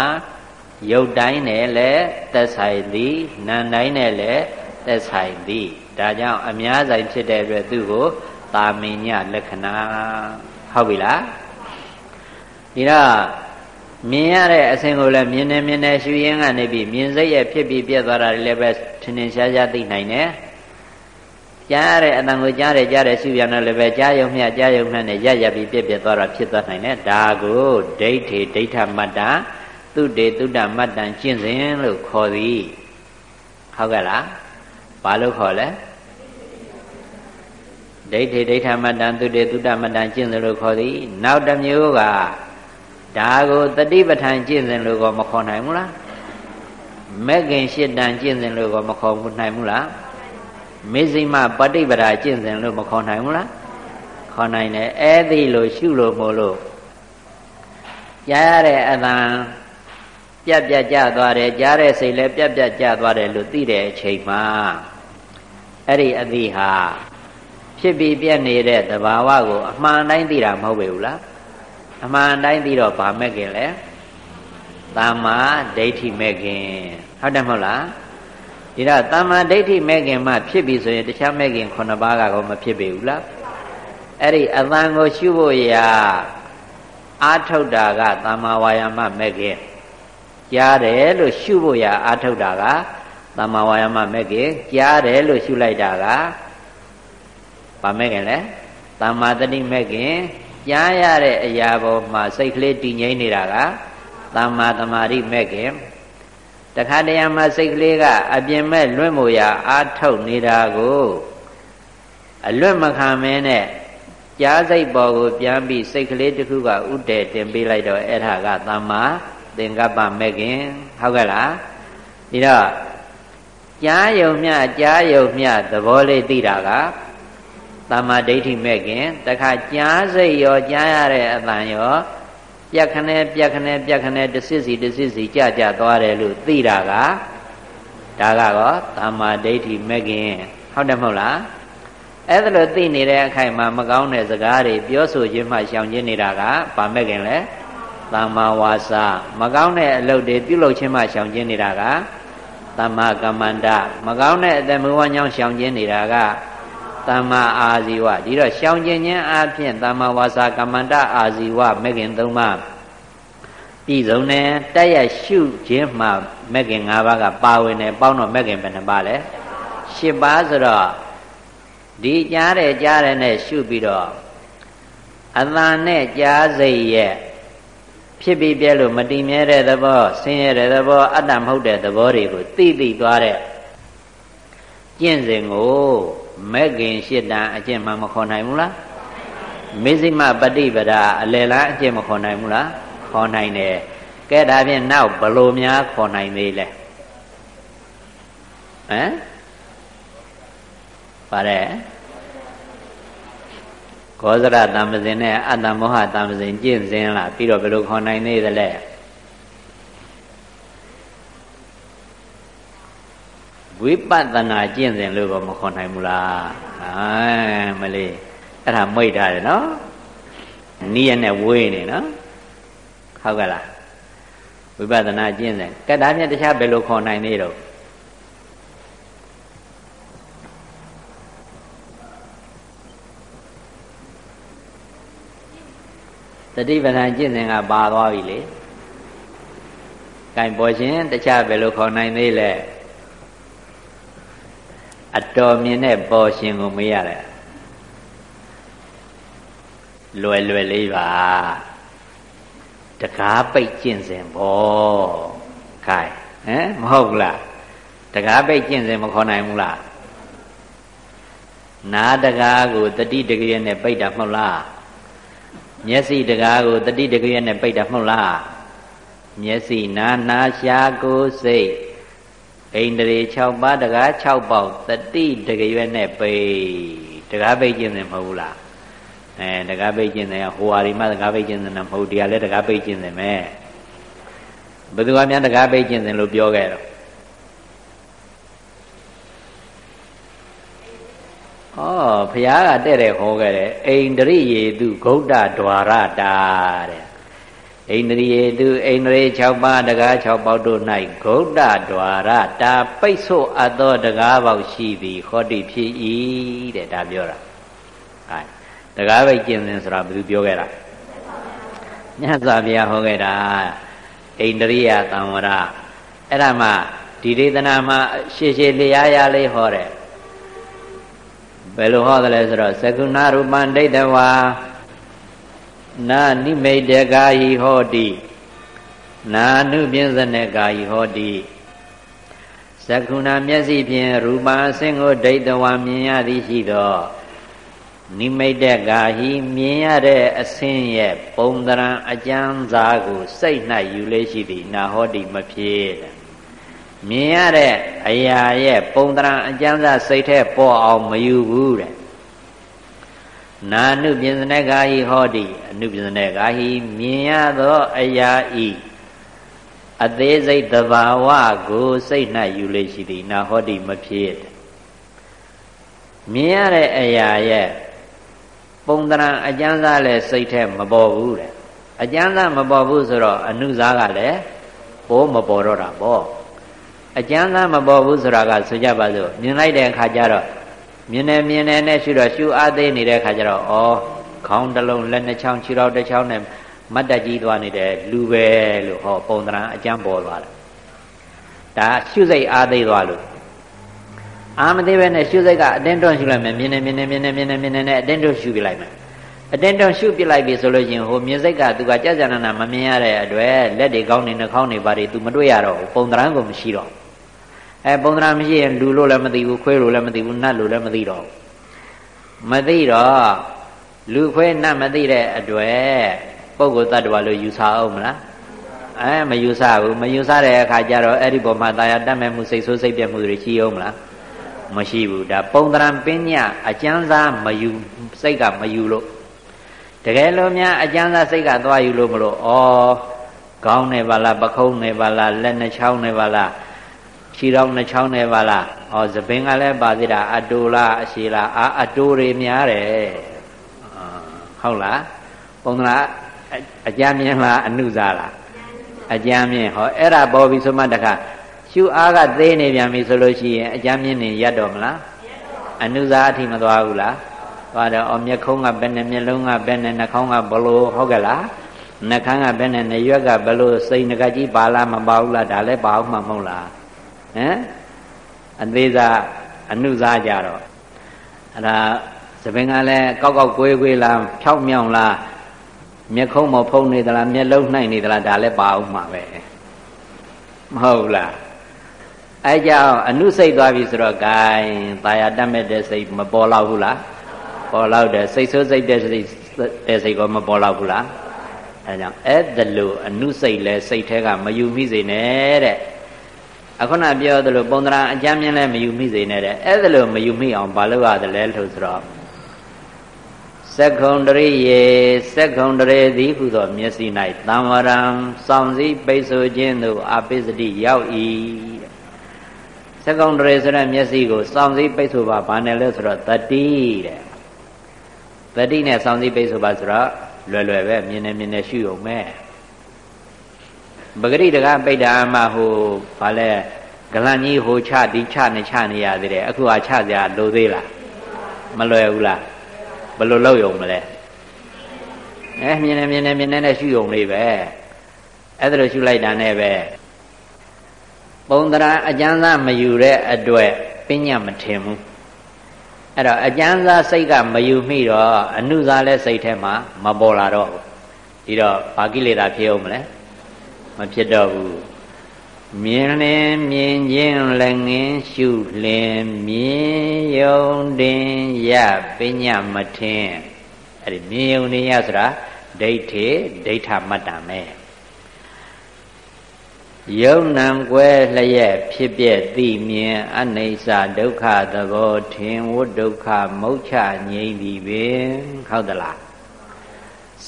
ရုပ်တိုင်းနဲ့လည်းသက်ဆိုင်သည်နာမ်တိုင်းနဲ့လည်းသက်ဆိုင်သည် ဒါကြောင့်အများဆိုင်ဖြစ်တဲ့အတွက်သူ့ကိုတာမင်ညလက္ခဏာဟုတ်ပြီလားဒီတော့မြင်ရတဲ့အစဉ်ကိုလည်းမြင်နေမြင်နေရှုရင်းကနေပြီးမြင်စိတ်ရဲ့ဖြစ်ပြီးပြက်သွားတာလည်းပဲထင်ထင်ရှားရှားသိနိုင်တယ်ကြားရတဲ့အတန်ကိုကြားတယ်ကြားတယ်ရှုရနေလည်းပဲကြားယုံမြကြားယုံမြနဲ့ရရပြီးပြက်ပြက်သွားတာဖြစ်သွားနိုင်တယ်ဒါကိုဒိဋ္ဌိဒိဋ္ဌမတ္တသုတေသုတမတ္တကျင့်စဉ်လို့ခေါ်သည်ဟုတ်ကဲ့လားဘာလို့ခေါ်လဲ ဒိဋ္ဌိဒိဋ္ဌမတ္တသုတေသုတမတ္တကျင့်စဉ်လို့ခေါ်သည် နောက်တစ်မျိုးကဒါကိုတတိပဋ္ဌာန်ကျင့်စဉ်လို့ကောမခေါ်နိုင်ဘူးလားမဲ့ခင်ရှစ်တန်ကျင့်စဉ်လို့ကောမခေါ်ဘူးနိုင်ဘူးလားမေဇိမပฏิပဒါကျင့်စဉ်လို့မခေါ်နိုင်ဘူးလားခေါ်နိုင်တယ်အဲ့ဒီလိုရှုလို့မို့လို့ကြားရတဲ့အတန်ပြက်ပြက်ကြသွားတယ်ကြားတဲ့စိတ်လည်းပြက်ပြက်ကြသွားတယ်လို့သိတဲ့အချိန်မှာအဲ့ဒီအသည့်ဟာ ဖြစ်ပြီးပြက်နေတဲ့သဘာဝကိုအမှန်တိုင်းသိတာမဟုတ်ပေဘူးလားအမှန်တိုင်းသိတော့ဗာမဲ့ခင်လဲသမ္မာဒိဋ္ဌိမဲ့ခင်ဟုတ်တယ်မဟုတ်လားဒီတော့သမ္မာဒိဋ္ဌိမဲ့ခင်မှဖြစ်ပြီဆိုရင်တခြားမဲ့ခင်9ပါးကတော့မဖြစ်ပေဘူးလားအဲ့ဒီအတန်ကိုရှုဖို့ရာအာထုတ်တာကသမ္မာဝါယာမမဲ့ခင်ကြားတယ်လို့ရှုဖို့ရာအာထုတ်တာကသမ္မာဝါယာမမဲ့ခင်ကြားတယ်လို့ရှုလိုက်တာက ဗာမဲ့ခင်လဲသမ္မာတတိမဲ့ခင်ကြားရတဲ့အရာပေါ်မှာစိတ်ကလေးတည်ငြိမ်နေတာကသမ္မာသမာဓိမဲ့ခင်တခါတရံမှာစိတ်ကလေးကအပြင်မဲ့လွင့်မို့ရာအာထုတ်နေတာကိုအလွတ်မခံမင်းနဲ့ကြားစိတ်ပေါ်ကိုပြန်ပြီးစိတ်ကလေးတစ်ခုကဥတည်တင်ပေးလိုက်တော့အဲ့ဒါကသမ္မာသင်္ကပ္ပမဲ့ခင်ဟုတ်ကဲ့လားဒီတော့ကြားယုံမြကြားယုံမြသဘောလေးသိတာက တမ္မာဒိဋ္ဌိမဲ့ခင်တခါကြားစိတ်ရောကြားရတဲ့အတန်ရောပြက်ခနဲ့ပြက်ခနဲ့ပြက်ခနဲ့တစ်စစ်စီတစ်စစ်စီကြကြသွားတယ်လို့သိတာကဒါကတော့တမ္မာဒိဋ္ဌိမဲ့ခင်ဟုတ်တယ်မဟုတ်လားအဲ့ဒါလို့သိနေတဲ့အခိုင်မှာမကောင်းတဲ့စကားတွေပြောဆိုခြင်းမှရှောင်ကျဉ်နေတာကဗာမဲ့ခင်လဲသမ္မာဝါစာမကောင်းတဲ့အလုပ်တွေပြုလုပ်ခြင်းမှရှောင်ကျဉ်နေတာကသမ္မာကမ္မန္တမကောင်းတဲ့အတ္တမဝဉ္ဇောင်းရှောင်ကျဉ်နေတာက သမ္မာအာဇီဝဒီတော့ရှောင်ကျင်ခြင်းအပြင်သမ္မာဝါစာကမ္မန္တအာဇီဝမဲ့ခင်သုံးပါးပြည်စုံတယ်တက်ရရှုခြင်းမှာမဲ့ခင်၅ပါးကပါဝင်တယ်ပေါင်းတော့မဲ့ခင်ဘယ်နှပါလဲ၈ပါးဆိုတော့ဒီကြားတယ်ကြားတယ်နဲ့ရှုပြီးတော့အတန်နဲ့ကြားစိတ်ရဲ့ဖြစ်ပြီးပြဲလို့မတည်မြဲတဲ့သဘောဆင်းရဲတဲ့သဘောအတ္တမဟုတ်တဲ့သဘောတွေကိုသိသိသွားတဲ့ကျင့်စဉ်ကို မဲ့ခင်ရှစ်တန်အကျင့်မှမခေါ်နိုင်ဘူးလားမေဇိမပฏิပဒါအလယ်လားအကျင့်မခေါ်နိုင်ဘူးလားခေါ်နိုင်တယ်ကဲဒါဖြင့်နောက်ဘလို့များခေါ်နိုင်သေးလဲဟမ်ပါတယ်ကောဇရတံပဇင်နဲ့အတ္တမောဟတံပဇင်ကျင့်စဉ်လားပြီးတော့ဘယ်လိုခေါ်နိုင်သေးသလဲ ဝိပဿနာကျင့်စဉ်လို့တော့မခေါ်နိုင်ဘူးလားအာမလေးအဲ့ဒါမိတ်ထားတယ်နော်နီးရနဲ့ဝေးနေနော်ဟုတ်ကဲ့လားဝိပဿနာကျင့်စဉ်ကဲဒါဖြင့်တခြားဘယ်လိုခေါ်နိုင်သေးတော့တတိပဌာန်ကျင့်စဉ်ကပါသွားပြီလေ။ကင်ပေါ်ရှင်တခြားဘယ်လိုခေါ်နိုင်သေးလဲ။ အတော်မြင်တဲ့ပေါ်ရှင်ကိုမေးရတယ်လွယ်လွယ်လေးပါတကားပိတ်ကျင့်စဉ်ဘောခိုင်ဟမ်မဟုတ်လားတကားပိတ်ကျင့်စဉ်မခေါ်နိုင်ဘူးလားနာတကားကိုတတိတကရနဲ့ပိတ်တာမဟုတ်လားမျက်စိတကားကိုတတိတကရနဲ့ပိတ်တာမဟုတ်လားမျက်စိနာနာရှာကိုစိတ် ဣန္ဒြေ6ပါးတကား6ပေါက်တတိတကရွယ်နဲ့ပိတကားပိတ်ခြင်းတယ်မဟုတ်ဘူးလားအဲတကားပိတ်ခြင်းတယ်ဟိုဟာဒီမှာတကားပိတ်ခြင်းတယ်မဟုတ်တရားလည်းတကားပိတ်ခြင်းတယ်မဲ့ဘယ်သူကများတကားပိတ်ခြင်းတယ်လို့ပြောခဲ့တော့ဩဘုရားကတဲ့တဲ့ဟောခဲ့တယ်ဣန္ဒြိယေတုဂௌတဒွါရတာတဲ့ ဣန္ဒြိယေတုဣန္ဒြေ6ပါးတကား6ပေါက်တို့၌ဂௌတဒွါရတာပိတ်ဆို့အပ်သောတကားပေါက်ရှိသည်ဟောတိဖြစ်၏တဲ့ဒါပြောတာအဲတကားပိတ်ကျင့်စဉ်ဆိုတာဘယ်သူပြောခဲ့တာမြတ်စွာဘုရားဟောခဲ့တာဣန္ဒြိယသံဝရအဲ့ဒါမှဒီဒေသနာမှာရှေရှေလျားရလေးဟောတယ်ဘယ်လိုဟောတယ်လဲဆိုတော့သကုဏရူပံဒိဋ္ဌဝါ နာနိမိတ်တကာယီဟောတိနာနုပြင်းစနေကာယီဟောတိသကုဏမျက်စိဖြင့်ရူပအစင်ကိုဒိဋ္ဌဝါမြင်ရသည်ရှိသောနိမိတ်တကာဟိမြင်ရတဲ့အစင်းရဲ့ပုံတရံအကျမ်းစာကိုစိတ်၌ယူလေးရှိသည်နာဟောတိမဖြစ်တဲ့မြင်ရတဲ့အရာရဲ့ပုံတရံအကျမ်းစာစိတ်ထဲပေါ်အောင်မယူဘူးတဲ့ နာနုပြင်စနကာဟိဟောတိအနုပြင်စနကာဟိမြင်ရသောအရာဤအသေးစိတ်တဘာဝကိုစိတ်၌ယူလေရှိသည်နာဟောတိမဖြစ်မြင်ရတဲ့အရာရဲ့ပုံတရံအကျမ်းစာလည်းစိတ်ထဲမပေါ်ဘူးတဲ့အကျမ်းစာမပေါ်ဘူးဆိုတော့အနုစားကလည်းဟိုးမပေါ်တော့တာပေါ့အကျမ်းသာမပေါ်ဘူးဆိုတာကဆိုကြပါစို့မြင်လိုက်တဲ့အခါကျတော့ မြင်နေမြင်နေနဲ့ရှုတော့ရှုအားသေးနေတဲ့အခါကျတော့ဩခေါင်းတစ်လုံးလက်နှစ်ချောင်းခြေထောက်တစ်ချောင်းနဲ့မတ်တက်ကြီးသွားနေတဲ့လူပဲလို့ဟောပုံသဏ္ဍာန်အကျမ်းပေါ်သွားတယ်ဒါရှုစိတ်အားသေးသွားလို့အာမသေးပဲနဲ့ရှုစိတ်ကအတင်းတွန်းရှုလိုက်မယ်မြင်နေမြင်နေမြင်နေမြင်နေမြင်နေနဲ့အတင်းတွန်းရှုပြလိုက်မယ်အတင်းတွန်းရှုပြလိုက်ပြီဆိုလို့ချင်းဟိုမြင်စိတ်ကသူကကြာကြာနာနာမမြင်ရတဲ့အတွက်လက်တွေကောင်းနေနှာခေါင်းတွေဘာတွေသူမတွေ့ရတော့ဘူးပုံသဏ္ဍာန်ကိုမရှိတော့ အဲပုံသဏ္ဍာန်မရှိရင်လူလို့လည်းမသိဘူးခွေးလို့လည်းမသိဘူးနတ်လို့လည်းမသိတော့မသိတော့လူခွေးနတ်မသိတဲ့အတွက်ပုဂ္ဂိုလ်တ attva လို့ယူဆအောင်မလားအဲမယူဆဘူးမယူဆတဲ့အခါကျတော့အဲ့ဒီပုံမှာတာယာတတ်မဲ့မှုစိတ်ဆိုးစိတ်ပြတ်မှုတွေရှိအောင်မလားမရှိဘူးဒါပုံသဏ္ဍာန်ပညာအကျမ်းစာမယူစိတ်ကမယူလို့တကယ်လို့များအကျမ်းစာစိတ်ကသွားယူလို့မလို့ဩခေါင်းနေပါလားပခုံးနေပါလားလက်နှချောင်းနေပါလား ခြေထောက်နှချောင်းနေပါလားဩသပင်ကလည်းပါသေးတာအတူလားအရှိလားအာအတူတွေများတယ်ဟုတ်လားပုံသလားအကြမ်းမြင်လားအနုစားလားအကြမ်းမြင်ဟောအဲ့ဒါပေါ်ပြီဆိုမှတခါရှုအားကသေးနေပြန်ပြီဆိုလို့ရှိရင်အကြမ်းမြင်နေရတော့မလားအနုစားအထိမသွားဘူးလားသွားတော့အော်မျက်ခုံးကဘယ်နဲ့မျက်လုံးကဘယ်နဲ့နှာခေါင်းကဘလို့ဟုတ်ကဲ့လားနှာခမ်းကဘယ်နဲ့နှရွက်ကဘလို့စိတ်ငကကြီးပါလားမပါဘူးလားဒါလည်းပါအောင်မှမဟုတ်လား ဟမ်အသေးစားအနုစားကြတော့အဲ့ဒါသပင်ကလည်းကောက်ကောက်ကွေးကွေးလားဖြောက်မြောင်လားမျက်ခုံးမဖုံးနေသလားမျက်လုံးနှိုက်နေသလားဒါလည်းပါအောင်မှာပဲမဟုတ်လားအဲကြောင့်အနုစိတ်သွားပြီဆိုတော့ gain ตายာတတ်မဲ့တဲ့စိတ်မပေါ်တော့ဘူးလားပေါ်တော့တယ်စိတ်ဆိုးစိတ်တဲ့စိတ်တဲ့စိတ်ကမပေါ်တော့ဘူးလားအဲကြောင့်အဲ့ဒါလို့အနုစိတ်လဲစိတ်แท้ကမယူမိစေနဲ့တဲ့ အခုနပြောသလိုပုံသဏ္ဍာန်အကြမ်းမြင်လဲမယူမိစေနဲ့တဲ့အဲ့ဒါလို့မယူမိအောင်ဘာလို့ရတယ်လဲလို့ဆိုတော့သက္ခုံတရိယေသက္ခုံတရေသည်ဟုသောမျက်စိ၌တံဝရံစောင့်စည်းပိတ်ဆိုခြင်းသို့အပိစတိရောက်၏သက္ခုံတရေဆိုတဲ့မျက်စိကိုစောင့်စည်းပိတ်ဆိုပါဘာနဲ့လဲဆိုတော့တတိတဲ့တတိနဲ့စောင့်စည်းပိတ်ဆိုပါဆိုတော့လွယ်လွယ်ပဲမြင်နေမြင်နေရှုုံမဲ့ ပဂရိတကပိဋ္ဌာမဟိုဘာလဲဂလန်ကြီးဟိုချဒီချနေချနေရသေးတယ်အခုဟာချစရာလိုသေးလားမလွယ်ဘူးလားဘယ်လိုလုပ်ယုံမလဲအဲမြင်နေမြင်နေမြင်နေနဲ့ရှုယုံလေးပဲအဲ့ဒါလိုရှုလိုက်တာနဲ့ပဲပုံတရာအကျမ်းသာမယူတဲ့အတွက်ပညာမထင်ဘူးအဲ့တော့အကျမ်းသာစိတ်ကမယူမိတော့အနုစားလဲစိတ်ထဲမှာမပေါ်လာတော့ဘူးဒီတော့ဘာကိလေသာဖြစ်အောင်မလဲ မဖြစ်တော့ဘူးမြင်လင်မြင်ခြင်းလည်းငင်းရှုလင်မြင်ယုံတင်ရပညာမထင်အဲ့ဒီမြင်ယုံတင်ရဆိုတာဒိဋ္ဌိဒိဋ္ဌမတ္တမဲယုံနံကွဲလျက်ဖြစ်ပြက်သိမြင်အနိစ္စဒုက္ခသဘောထင်ဝဒုက္ခမုတ်ချငြိမ့်ပြီပင်ဟုတ်သလား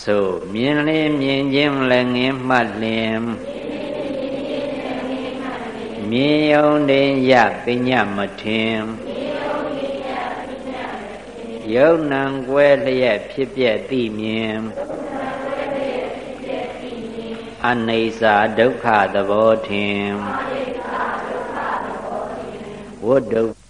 ဆိုမြင်လင်းမြင်ခြင်းလည်းငင်းမှတ်လင်မြင်ယုံတင်ရပညာမထင်ယုံနံကွဲလျက်ဖြစ်ပြက်သိမြင်အနိစ္စဒုက္ခသဘောထင်ဝဒု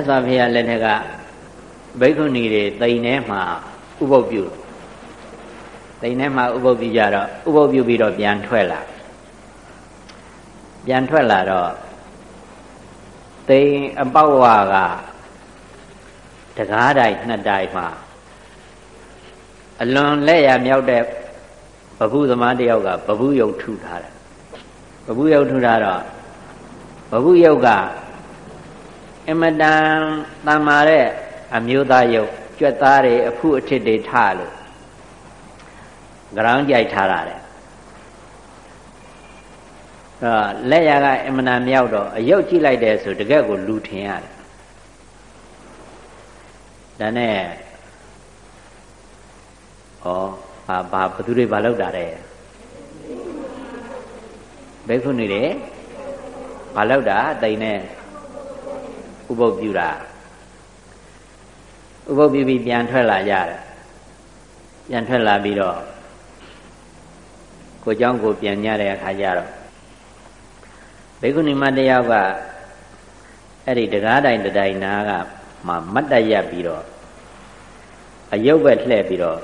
တ်စွာဘုရားလက်ထက်ကဘိက္ခုနီတွေတိမ်ထဲမှာဥပုပ်ပြုတိမ်ထဲမှာဥပုပ်ပြုကြတော့ဥပုပ်ပြုပြီးတော့ပြန်ထွက်လာပြန်ထွက်လာတော့တိမ်အပေါက်ဝါကတကားတိုင်နှစ်တိုင်မှာအလွန်လက်ရမြောက်တဲ့ဘဘူးသမားတယောက်ကဘဘူးယုတ်ထုထားတယ်ဘဘူးယုတ်ထုထားတော့ဘဘူးယုတ်က အမတန်တန်မာတဲ့အမျိုးသားယုတ်ကြွက်သားတွေအဖုအထစ်တွေထလို့ဂရောင်းကြိုက်ထားတာတဲ့အဲလက်ရကအမနာမြောက်တော့အယုတ်ကြည့်လိုက်တယ်ဆိုတကက်ကိုလူထင်ရတယ်ဒါနဲ့ဩဘာဘာဘသူတွေဘာလောက်တာတဲ့ဘိက္ခုနီတွေဘာလောက်တာတိန်နဲ့ ဥပုပ်ပြုတာဥပုပ်ပြုပြီးပြန်ထွက်လာကြတယ်ပြန်ထွက်လာပြီးတော့ကိုเจ้าကိုပြန်ညတဲ့အခါကျတော့ဘေကုဏီမတယောက်ကအဲ့ဒီတရားတိုင်တိုင်နာကမှမတ်တရက်ပြီးတော့အယုတ်ပဲလှည့်ပြီးတော့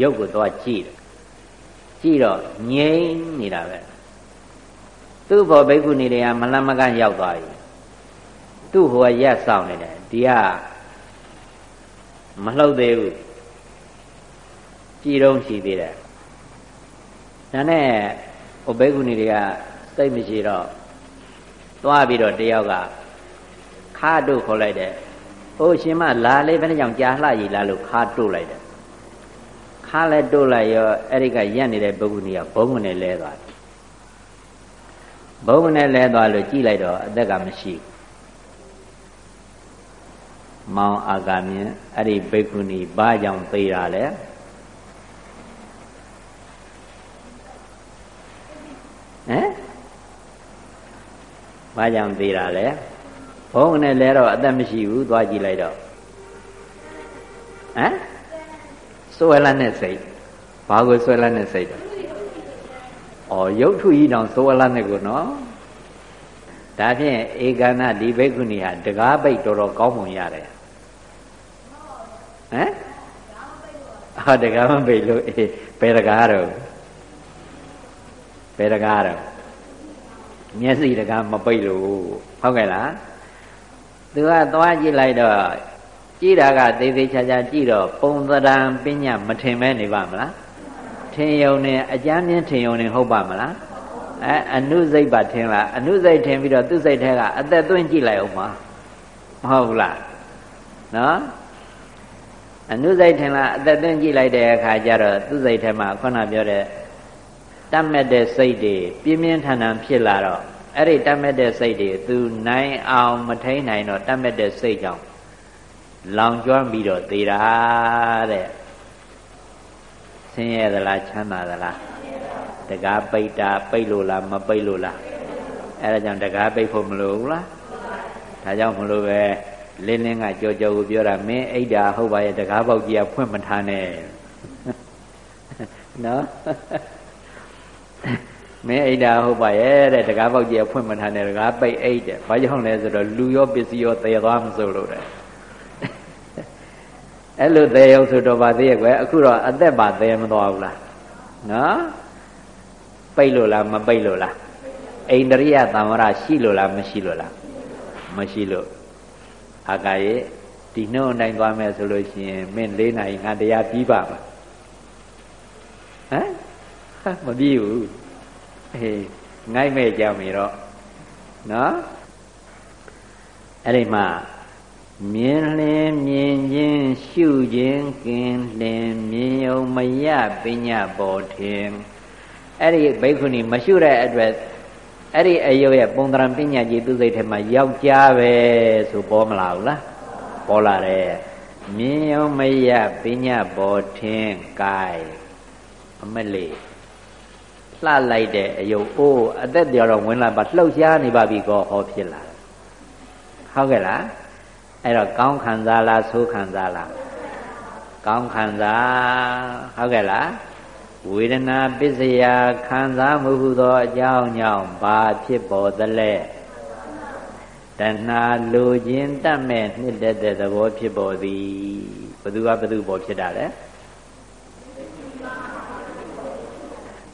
ရုပ်ကိုသွားကြည့်တယ်ကြည့်တော့ငြိမ့်နေတာပဲသူ့ဘောဘိက္ခုနီတွေကမလမကရောက်သွားပြီ သူ့ဟိုကရက်ဆောင်နေတယ်ဒီကမလှုပ်သေးဘူးကြည်တော့ရှိသေးတယ်ဒါနဲ့ဟိုဘိက္ခုနီတွေကစိတ်မရှိတော့သွားပြီးတော့တယောက်ကခါတို့ခေါ်လိုက်တယ်ဟိုရှင်မလာလေးဘယ်နှကြောင်ကြာလှရည်လားလို့ခါတို့လိုက်တယ်ခါလဲတို့လိုက်ရောအဲ့ဒီကရက်နေတဲ့ပုဂ္ဂိုလ်ကြီးကဘုံမနဲ့လဲသွားတယ်ဘုံမနဲ့လဲသွားလို့ကြည့်လိုက်တော့အသက်ကမရှိဘူး မောင်အာကမြင်အဲ့ဒီဘိက္ခုနီဘာကြောင့်သိတာလဲဟမ်ဘာကြောင့်သိတာလဲဘုံနဲ့လဲတော့အသက်မရှိဘူးသွားကြည့်လိုက်တော့ဟမ်စွဲလန်းတဲ့စိတ်ဘာကိုစွဲလန်းတဲ့စိတ်တော့ဩရုပ်ထုကြီးတောင်စွဲလန်းတဲ့ကိုနော်ဒါဖြင့်ဧကန္နဒီဘိက္ခုနီဟာတကားပိတ်တော်တော်ကောင်းမွန်ရတယ် ဟမ်ဟာတကားမပိတ်လို့အေးဘယ်တကားတော့ဘယ်တကားတော့မျက်စိတကားမပိတ်လို့ဟုတ်ကဲ့လားသူကသွားကြည့်လိုက်တော့ကြည့်တာကသေးသေးချာချာကြည့်တော့ပုံသဏ္ဍာန်ပညာမထင်မဲနေပါမလားထင်ယုံနေအကြမ်းမြင်ထင်ယုံနေဟုတ်ပါမလားအဲအနုစိတ်ပါထင်လားအနုစိတ်ထင်ပြီးတော့သူ့စိတ်ထဲကအသက်သွင်းကြည့်လိုက်အောင်ပါမဟုတ်လားနော် အနုစိတ်ထင်လားအသက်သွင်းကြည့်လိုက်တဲ့အခါကျတော့သူ့စိတ်ထဲမှာခုနပြောတဲ့တတ်မဲ့တဲ့စိတ်တွေပြင်းပြင်းထန်ထန်ဖြစ်လာတော့အဲ့ဒီတတ်မဲ့တဲ့စိတ်တွေသူနိုင်အောင်မထိန်နိုင်တော့တတ်မဲ့တဲ့စိတ်ကြောင့်လောင်ကျွမ်းပြီးတော့သေးတာတဲ့ဆင်းရဲသလားချမ်းသာသလားတကားပိတ်တာပိတ်လို့လားမပိတ်လို့လားအဲ့ဒါကြောင့်တကားပိတ်ဖို့မလိုဘူးလားဒါကြောင့်မလို့ပဲ လင်းလင်းကကြောကြောကိုပြောတာမင်းအိတ်တာဟုတ်ပါရဲ့တကားပေါက်ကြီးကဖွင့်မထားနဲ့နော်မင်းအိတ်တာဟုတ်ပါရဲ့တဲ့တကားပေါက်ကြီးကဖွင့်မထားနဲ့တကားပိတ်အိတ်တဲ့ဘာကြောင့်လဲဆိုတော့လူရောပစ္စည်းရောသေသွားမစိုးလို့တဲ့အဲ့လိုသေရုံဆိုတော့ဗာသေးရဲ့ကွယ်အခုတော့အသက်ပါသေမသွားဘူးလားနော်ပိတ်လို့လားမပိတ်လို့လားအိန္ဒြိယသံဝရရှိလို့လားမရှိလို့လားမရှိလို့ အာကာယေဒီနှုတ်နိုင်သွားမယ်ဆိုလို့ရှိရင်မင်း၄နိုင်ငါတရားပြီးပါမှာဟမ်မပြီးဘူးအေးငိုက်မဲ့ကြပြီတော့နော်အဲ့ဒီမှာမြင်လင်းမြင်ခြင်းရှုခြင်းကင်လင်းမြင်ယုံမယပညာပေါ်ထင်အဲ့ဒီဘိက္ခုနီမရှုတဲ့အတွက် အဲ့ဒီအယုတ်ရဲ့ပုံသဏ္ဍာန်ပညာကြီးသူစိတ်ထဲမှာယောက်ျားပဲဆိုပေါ်မလာဘူးလားပေါ်လာတယ်မြင်ယုံမရပညာပေါ်ထင်းကိုင်အမလေးလှလိုက်တဲ့အယုတ်အိုးအသက်ပြောတော့ဝင်လာပါလှုပ်ရှားနေပါပြီကောဟောဖြစ်လာဟုတ်ကဲ့လားအဲ့တော့ကောင်းခံစားလားဆိုးခံစားလားကောင်းခံစားဟုတ်ကဲ့လား ဝေဒနာပစ္စယခံစားမှုဟုသောအကြောင်းကြောင့်ဘာဖြစ်ပေါ်သလဲတဏှာလူခြင်းတတ်မဲ့နှစ်သက်တဲ့သဘောဖြစ်ပေါ်သည်ဘသူကဘသူပေါ်ဖြစ်တာလဲ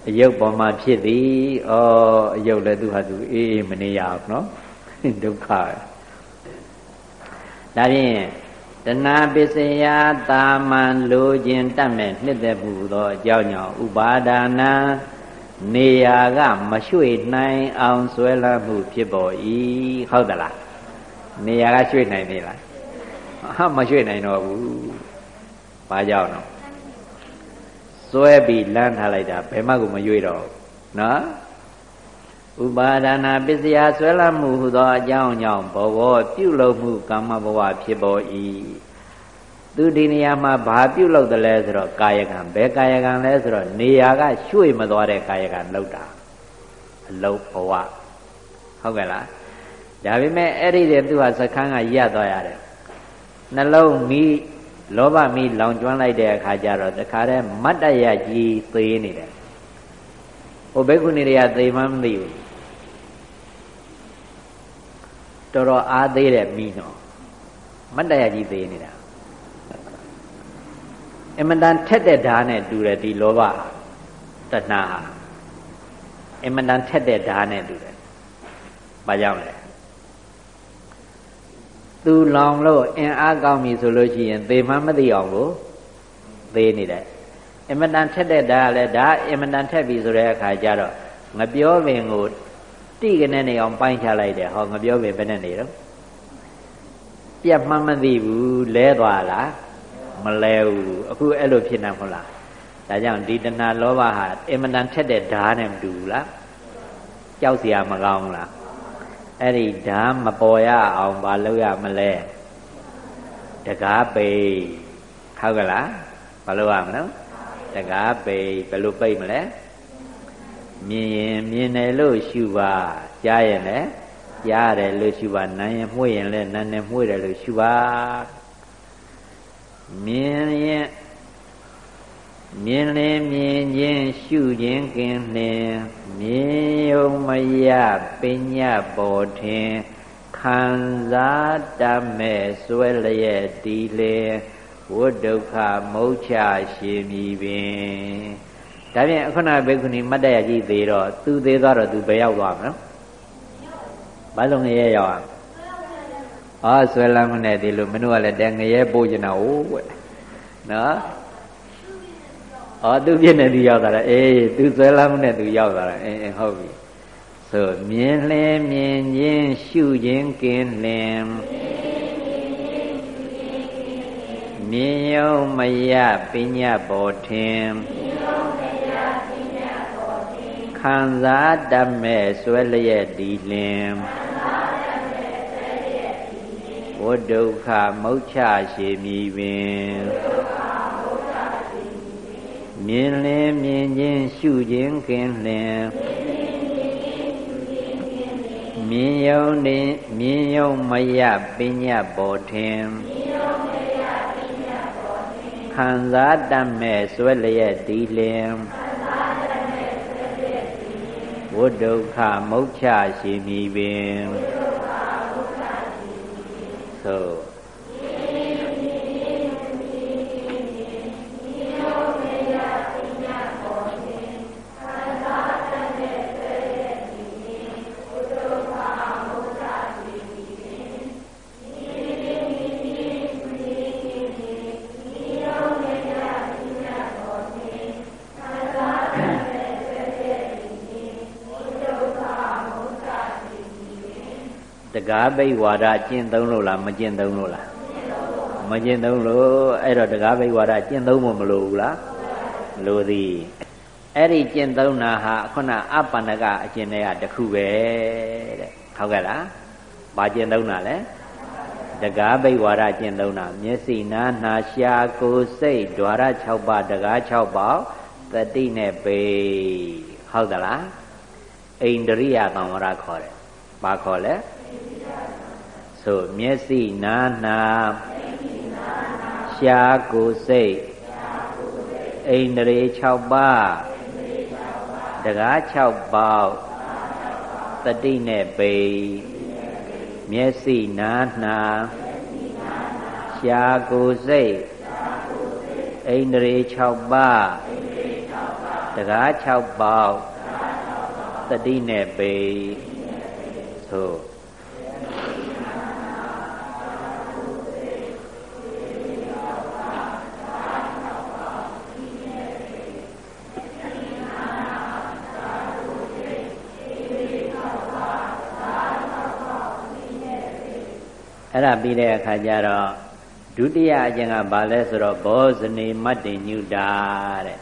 အယုတ်ပေါ်မှာဖြစ်သည်ဩအယုတ်လည်းသူဟာသူအေးအေးမနေရအောင်နော်ဒုက္ခဒါဖြင့် တဏှာပစ္စယတာမန်လိုခြင်းတတ်မဲ့နှစ်သက်မှုသောအကြောင်းကြောင့်ဥပါဒါနာနေရာကမရွှေ့နိုင်အောင်ဆွဲလမ်းမှုဖြစ်ပေါ်၏ဟုတ်သလားနေရာကရွှေ့နိုင်သေးလားဟာမရွှေ့နိုင်တော့ဘူးဘာကြောင့်တော့စွဲပြီးလမ်းထားလိုက်တာဘယ်မှကိုမရွေ့တော့နော် ဥပါဒနာပစ္စယဆွဲလမ်းမှုဟူသောအကြောင်းကြောင့်ဘဝပြုလုပ်မှုကာမဘဝဖြစ်ပေါ်၏သူဒီနေရာမှာဘာပြုလုပ်တယ်လဲဆိုတော့ကာယကံဘယ်ကာယကံလဲဆိုတော့နေရာကရွှေ့မသွားတဲ့ကာယကံလောက်တာအလုဘဝဟုတ်ကဲ့လားဒါပေမဲ့အဲ့ဒီတည်းသူဟာစခန်းကရပ်သွားရတယ်နှလုံးမီးလောဘမီးလောင်ကျွမ်းလိုက်တဲ့အခါကျတော့တခါတည်းမတ်တရကြီးသေးနေတယ်ဟိုဘိက္ခုနီတွေကသေမှမသိဘူး တော်တော်အားသေးတဲ့မိနော်မတ်တရကြီးသေးနေတာအမတန်ထက်တဲ့ဓာတ်နဲ့တူတယ်ဒီလောဘတဏှာဟာအမတန်ထက်တဲ့ဓာတ်နဲ့တူတယ်။ဘာကြောင့်လဲ။သူလောင်လို့အင်အားကောင်းပြီဆိုလို့ရှိရင်သေမှမသိအောင်ကိုသေနေတယ်။အမတန်ထက်တဲ့ဓာတ်လည်းဒါအမတန်ထက်ပြီဆိုတဲ့အခါကျတော့ငပြောပင်ကို တိကနေနေအောင်ပိုင်းချလိုက်တယ်ဟောမပြောပေဘယ်နဲ့နေတော့ပြတ်မှမသိဘူးလဲသွားလားမလဲဘူးအခုအဲ့လိုဖြစ်နေမဟုတ်လားဒါကြောင့်ဒီတဏှာလောဘဟာအင်မတန်ထက်တဲ့ဓာတ်နဲ့မတူဘူးလားကြောက်စရာမကောင်းလားအဲ့ဒီဓာတ်မပေါ်ရအောင်မလုပ်ရမလဲတကားပိတ်ဟုတ်ကလားမလုပ်ရမလို့တကားပိတ်ဘယ်လိုပိတ်မလဲ မြင်ရင်မြင်တယ်လို့ရှုပါကြားရင်လည်းကြားတယ်လို့ရှုပါနားရင်မှု့ရင်လည်းနားနဲ့မှု့တယ်လို့ရှုပါမြင်ရင်မြင်လင်မြင်ခြင်းရှုခြင်းကင်းလင်မြင်ယုံမရပညာပေါ်ထင်ခံစားတတ်မဲ့စွဲလျက်တီလေဝိဒုက္ခမုတ်ချရှင်မည်ပင် ဒါဖြင့်အခုနဘေကုဏီမတ်တရကြီးသေးတော့သူသေးသွားတော့သူဘယ်ရောက်သွားမလဲဘာလို့ငရဲရောက်အောင်အာဆွဲလမ်းမနဲ့ဒီလိုမင်းတို့ကလည်းတငရဲပို့ကျင်တာဟုတ်ကွနော်ဩသူပြည့်နေသူရောက်တာအေးသူဆွဲလမ်းမနဲ့သူရောက်တာအင်းအင်းဟုတ်ပြီဆိုမြင်လင်းမြင်ချင်းရှုခြင်းကင်းလင်းမြင်ယုံမယပညာပေါ်ထင် ခံစားတတ်မဲ့ဆွဲလျက်ဒီလင်ဝဒုက္ခမုတ်ချရှိမည်ပင်မြင်လင်းမြင်ချင်းရှုခြင်းကင်းလင်မြင်ယုံနေမြင်ယုံမယပညာပေါ်ထင်ခံစားတတ်မဲ့ဆွဲလျက်ဒီလင် ဝဒုက္ခမုတ်ချရှိမည်ပင်သို့တကားပိ တ်ဝါဒကျင့်သုံးလို့လားမကျင့်သုံးလို့လားမကျင့်သုံးလို့အဲ့တော့တကားပိတ်ဝါဒကျင့်သုံးဖို့မလိုဘူးလားလိုသည်အဲ့ဒီကျင့်သုံးတာဟာခုနအပ္ပန္နကအကျင့်တွေကတခုပဲတဲ့ဟုတ်ကဲ့လားဘာကျင့်သုံးတာလဲတကားဘိဝါဒကျင့်သုံးတာမျက်စိနားနာရှာကိုယ်စိတ်ဓွာရ6ပါးတကား6ပါးတတိနဲ့ပေဟုတ်သလားအိန္ဒြိယသံဝရခေါ်တယ်ဘာခေါ်လဲ ဆိုမျက်စိနားနာရှာကိုယ်စိတ်အိန္ဒြေ6ပါးတကား6ပေါက်တတိနဲ့ပေမျက်စိနားနာရှာကိုယ်စိတ်အိန္ဒြေ6ပါးတကား6ပေါက်တတိနဲ့ပေသို့ အဲ့ဒါပြီးတဲ့အခါကျတော့ဒုတိယအကျင့်ကဘာလဲဆိုတော့ဘောဇနေမတ္တညုတာတဲ့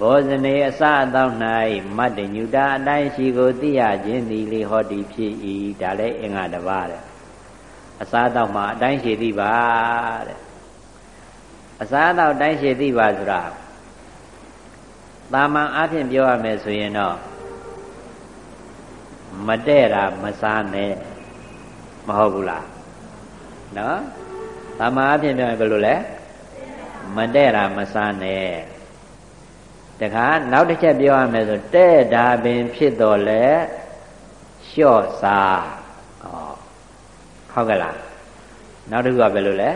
ဘောဇနေအစအသော၌မတ္တညုတာအတိုင်းရှိကိုသိရခြင်းသည်လေဟောတိဖြစ်၏ဒါလည်းအင်္ဂါတပါးတဲ့အစားတော့မှအတိုင်းရှိသိပါတဲ့အစားတော့အတိုင်းရှိသိပါဆိုတာတာမန်အားဖြင့်ပြောရမယ်ဆိုရင်တော့မတဲ့တာမစားနဲ့ မဟုတ်ဘူးလားနော်တမာအဖြစ်ပြောရင်ဘယ်လိုလဲမတဲ့တာမစားနဲ့တခါနောက်တစ်ချက်ပြောရမယ်ဆိုတဲ့တာပင်ဖြစ်တော်လဲလျှော့စားဩဟုတ်ကဲ့လားနောက်တစ်ခုကဘယ်လိုလဲ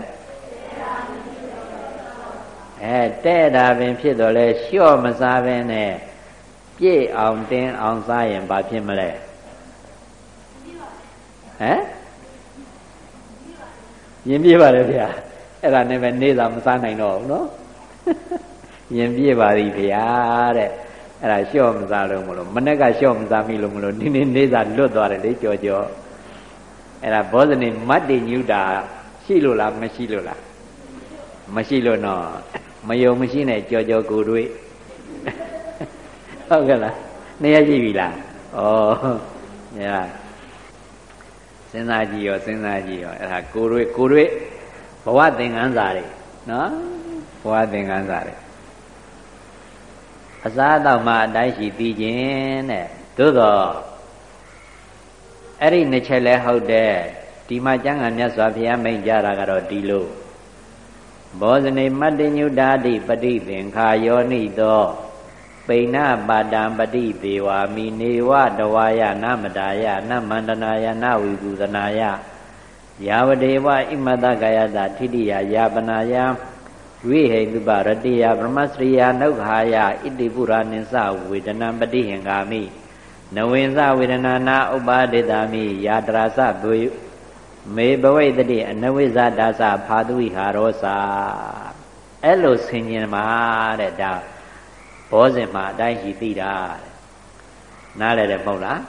အဲတဲ့တာပင်ဖြစ်တော်လဲလျှော့မစားဘဲနဲ့ပြည့်အောင်တင်းအောင်စားရင်ဘာဖြစ်မလဲဟမ် ရင်ပြေးပါလေဗျာအဲ့ဒါနဲ့ပဲနေသာမစားနိုင်တော့ဘူးနော်ရင်ပြေးပါသည်ဗျာတဲ့အဲ့ဒါလျှော့မစားလို့မလို့မနေ့ကလျှော့မစားမိလို့မလို့ဒီနေ့နေသာလွတ်သွားတယ်လေကြော်ကြော်အဲ့ဒါဘောဇနေမတ်တေညုတာရှိလို့လားမရှိလို့လားမရှိလို့နော်မယုံမရှိနဲ့ကြော်ကြော်ကိုတွေးဟုတ်ကဲ့လားနေရရှိပြီလားဩညာ စဉ်းစားကြည့်ရောစဉ်းစားကြည့်ရောအဲ့ဒါကိုရွေကိုရွေဘဝသင်္ကန်းစာတွေနော်ဘဝသင်္ကန်းစာတွေအစားအသောက်မှအတိုင်းရှိပြီးခြင်းတဲ့သို့တော့အဲ့ဒီနှစ်ချက်လဲဟုတ်တယ်ဒီမှာကျမ်းဂန်မြတ်စွာဘုရားမိန့်ကြတာကတော့ဒီလိုဘောဇနေမတ္တညုတာတိပฏิသင်္ခာယောနိသော ပိဏပါတံပฏิဒေဝာမိနေဝတဝါယနမတာယနမန္တနာယနဝိကုသနာယယာဝဒေဝဣမတကာယတာထိတိယယာပနာယဝိဟိတုပရတိယဗြဟ္မစရိယာနုခာယဣတိပုရာနိသဝေဒနာပฏิဟင်္ဂာမိနဝိသဝေဒနာနာဥပါဒေတာမိယာတရာစဘွေမေဘဝိတတိအနဝိဇာဒါစဖာတုဝိဟာရောစာအဲ့လိုဆင်ញင်မှာတဲ့ဒါ ဘောဇင်မှာအတိုင်းရှိသိတာနားလဲတယ်မဟုတ်လား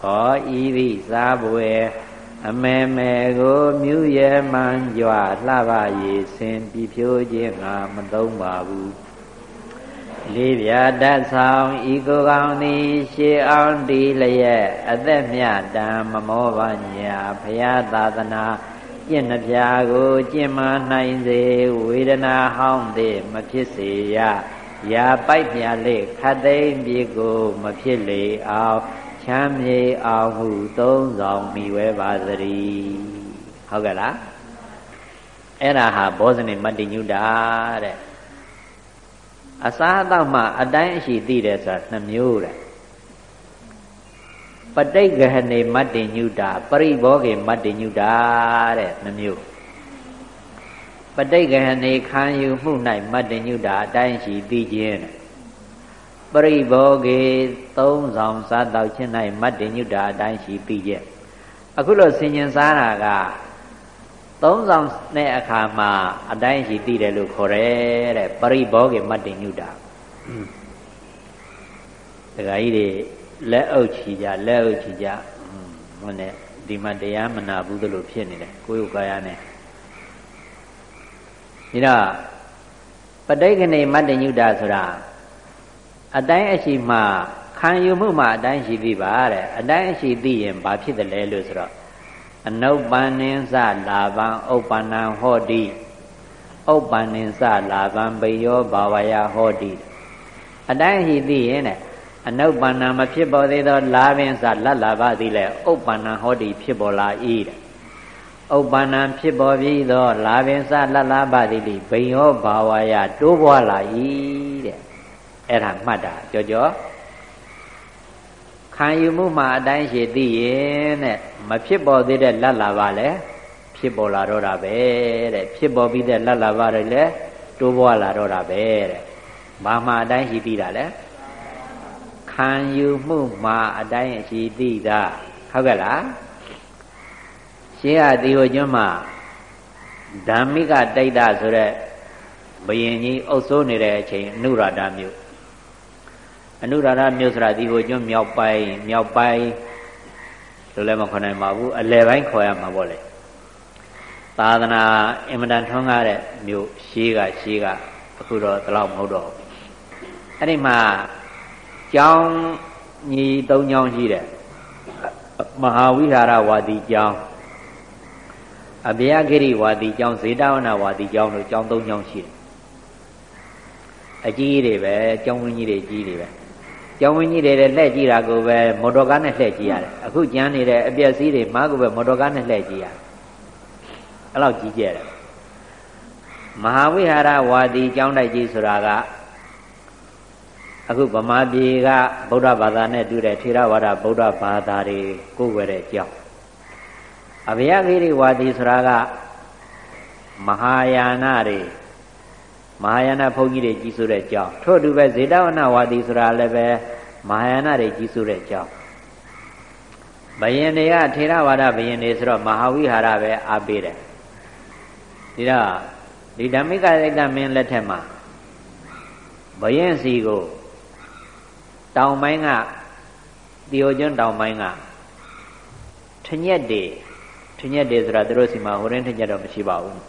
ဟောဤသည့်စားပွဲအမေမေကိုမြူရဲမှန်ကြွလှပရေစင်ပြဖြိုးခြင်းငါမသုံးပါဘူးလေးပြတတ်ဆောင်ဤကိုကောင်သည်ရှေးအောင်ဒီလျက်အသက်မြတ်တံမမောပါညာဘုရားသာသနာကျင့်နှပြကိုကျင့်မနိုင်စေဝေဒနာဟောင်းသည်မဖြစ်စေရ ရာပိုက်မြလေခတ်သိမ်းပြေကို မဖြစ်လေအောင်ချမ်းမြေအောင်ဟုသုံးဆောင်မိဝဲပါသတည်းဟုတ်ကဲ့လားအဲ့ဒါဟာဘောဇနိမတ္တိညုတာတဲ့အစားအသောက်မှအတိုင်းအရှိသိတယ်ဆိုတာနှမျိုးတဲ့ပဋိဂဟနေမတ္တိညုတာပရိဘောဂေမတ္တိညုတာတဲ့နှမျိုး ပဋိက္ခဏေခံယူမှု၌မတ္တညုတာအတိုင်းရှိသိခြင်းပရိဘောဂေသုံးဆောင်စားတော့ခြင်း၌မတ္တညုတာအတိုင်းရှိသိခြင်းအခုလို့ဆင်ញင်စားတာကသုံးဆောင်တဲ့အခါမှာအတိုင်းရှိသိတယ်လို့ခေါ်တယ်တဲ့ပရိဘောဂေမတ္တညုတာဒကာကြီးတွေလက်အုပ်ချီကြလက်အုပ်ချီကြဟိုနဲ့ဒီမှာတရားမနာဘူးလို့ဖြစ်နေတယ်ကိုယ်ကိုယ်ကာယနဲ့ ဒါပဋိက္ခဏိမတ္တညုတာဆိုတာအတိုင်းအရှိမှခံယူမှုမှအတိုင်းရှိသိပါတဲ့အတိုင်းအရှိသိရင်ဘာဖြစ်တယ်လဲလို့ဆိုတော့အနုပ္ပန္နင်းစလာဗံဥပ္ပန္နံဟောတိဥပ္ပန္နင်းစလာဗံဘေယောဘာဝယဟောတိအတိုင်းရှိသိရင်တဲ့အနုပ္ပန္နမဖြစ်ပေါ်သေးသောလာပင်စလတ်လာပါသည်လေဥပ္ပန္နဟောတိဖြစ်ပေါ်လာ၏တဲ့ ဥပ္ပန္နဖြစ်ပေါ်ပြီးသောလာပင်စလတ်လာပါသည်ဘိယောဘာဝယတိုးပွားလာ၏တဲ့အဲ့ဒါမှတ်တာကြောကြောခံယူမှုမှာအတိုင်းရှိသိရင်တဲ့မဖြစ်ပေါ်သေးတဲ့လက်လာပါလေဖြစ်ပေါ်လာတော့တာပဲတဲ့ဖြစ်ပေါ်ပြီးတဲ့လက်လာပါတွေလည်းတိုးပွားလာတော့တာပဲတဲ့ဘာမှအတိုင်းရှိသိတာလဲခံယူမှုမှာအတိုင်းအရှိသိတာဟုတ်ကဲ့လား ရှင်းရဒီဟိုကျွန်းမှာဓမ္မိကတိတ်တာဆိုတဲ့ဘယင်ကြီးအုပ်စိုးနေတဲ့အချိန်အနုရဒမြို့အနုရာဓမြို့ဆိုတာဒီဟိုကျွန်းမြောက်ပိုင်းမြောက်ပိုင်းလို့လည်းမခေါ်နိုင်ပါဘူးအလယ်ပိုင်းခေါ်ရမှာပေါ့လေသာသနာအင်မတန်ထွန်းကားတဲ့မြို့ရှိကရှိကအခုတော့ဒီလောက်မဟုတ်တော့အဲ့ဒီမှာကျောင်းညီ၃ကျောင်းရှိတယ်မဟာဝိဟာရဝါဒီကျောင်း အဗျာဂိရိဝါဒီကျောင်းဇေတဝနာဝါဒီကျောင်းလို့ကျောင်း၃ကျောင်းရှိတယ်အကြီးတွေပဲကျောင်းဝင်းကြီးတွေကြီးတွေပဲကျောင်းဝင်းကြီးတွေလည်းလှည့်ကြည့်တာကိုပဲမော်တော်ကားနဲ့လှည့်ကြည့်ရတယ်အခုကျန်းနေတဲ့အပြက်စီးတွေမားကိုပဲမော်တော်ကားနဲ့လှည့်ကြည့်ရတယ်အဲ့လောက်ကြီးကျယ်တယ်မဟာဝိဟာရဝါဒီကျောင်းတိုက်ကြီးဆိုတာကအခုဗမာပြည်ကဗုဒ္ဓဘာသာနဲ့တူတဲ့ထေရဝါဒဗုဒ္ဓဘာသာတွေကိုယ်ွယ်တဲ့ကျောင်း အဘယဂိရိဝါဒီဆိုတာကမဟာယာနတွေမဟာယာနဘုန်းကြီးတွေကြီးဆိုတဲ့ကြောင်းထို့တူပဲဇေတဝနဝါဒီဆိုတာလည်းပဲမဟာယာနတွေကြီးဆိုတဲ့ကြောင်းဘယင်တွေကထေရဝါဒဘယင်တွေဆိုတော့မဟာဝိဟာရပဲအားပေးတယ်ဒီတော့ဒီဓမ္မိကစိတ်တမင်းလက်ထက်မှာဘယင်စီကိုတောင်ပိုင်းကတီယိုကျွန်းတောင်ပိုင်းကထညက်တွေ ထညက်တွေဆိုတာသူတို့စီမှာဟိုရင်းထညက်တော့မရှိပါဘူး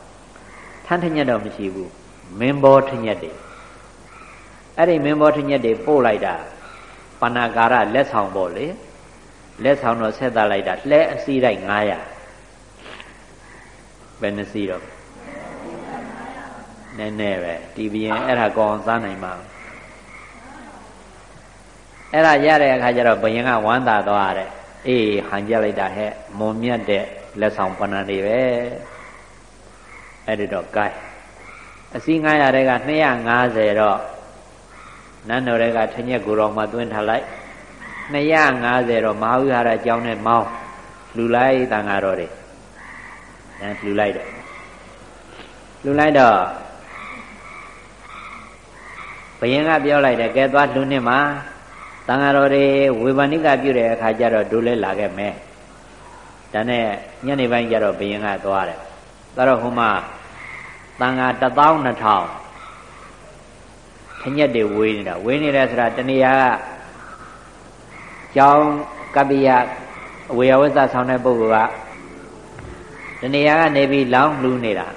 ထန်းထညက်တော့မရှိဘူးမင်းဘောထညက်တွေအဲ့ဒီမင်းဘောထညက်တွေပို့လိုက်တာပဏာကာရလက်ဆောင်ပေါ့လေလက်ဆောင်တော့ဆက်သားလိုက်တာလှဲအစီးလိုက်900ဘယ်နှစီတော့နည်းနည်းပဲတီဗီရင်အဲ့ဒါကောင်းစားနိုင်မှာအဲ့ဒါရတဲ့အခါကျတော့ဘယင်ကဝမ်းသာသွားတယ်အေးဟန်ကြလိုက်တာဟဲ့မွန်မြတ်တဲ့ လက်ဆောင်ပဏာတွေပဲအဲ့ဒီတော့ gain အစီး900တဲ့က250တော့နန်းတော်တွေကထညက်ကိုတော်မှသွင်းထားလိုက်250တော့မဟာဝိဟာရအကြောင်းနဲ့မောင်းလူလိုက်တန်ဃာတော်တွေအဲလူလိုက်တယ်လူလိုက်တော့ဘယင်ကပြောလိုက်တယ်ကဲသွားလူနှစ်မှာတန်ဃာတော်တွေဝေဘာနိကပြုတဲ့အခါကျတော့ဒုလဲလာခဲ့မယ် ဒါနဲ့ညနေပိုင်းကျတော့ဘယင်ကသွားတယ်သွားတော့ဟိုမှာတန်ဃာ12000ခညက်တွေဝေးနေတာဝေးနေတယ်ဆိုတာတဏှာကကျောင်းကပ္ပိယအဝေယဝဇ္ဇဆောင်တဲ့ပုဂ္ဂိုလ်ကတဏှာကနေပြီးလောင်းလှူနေတာ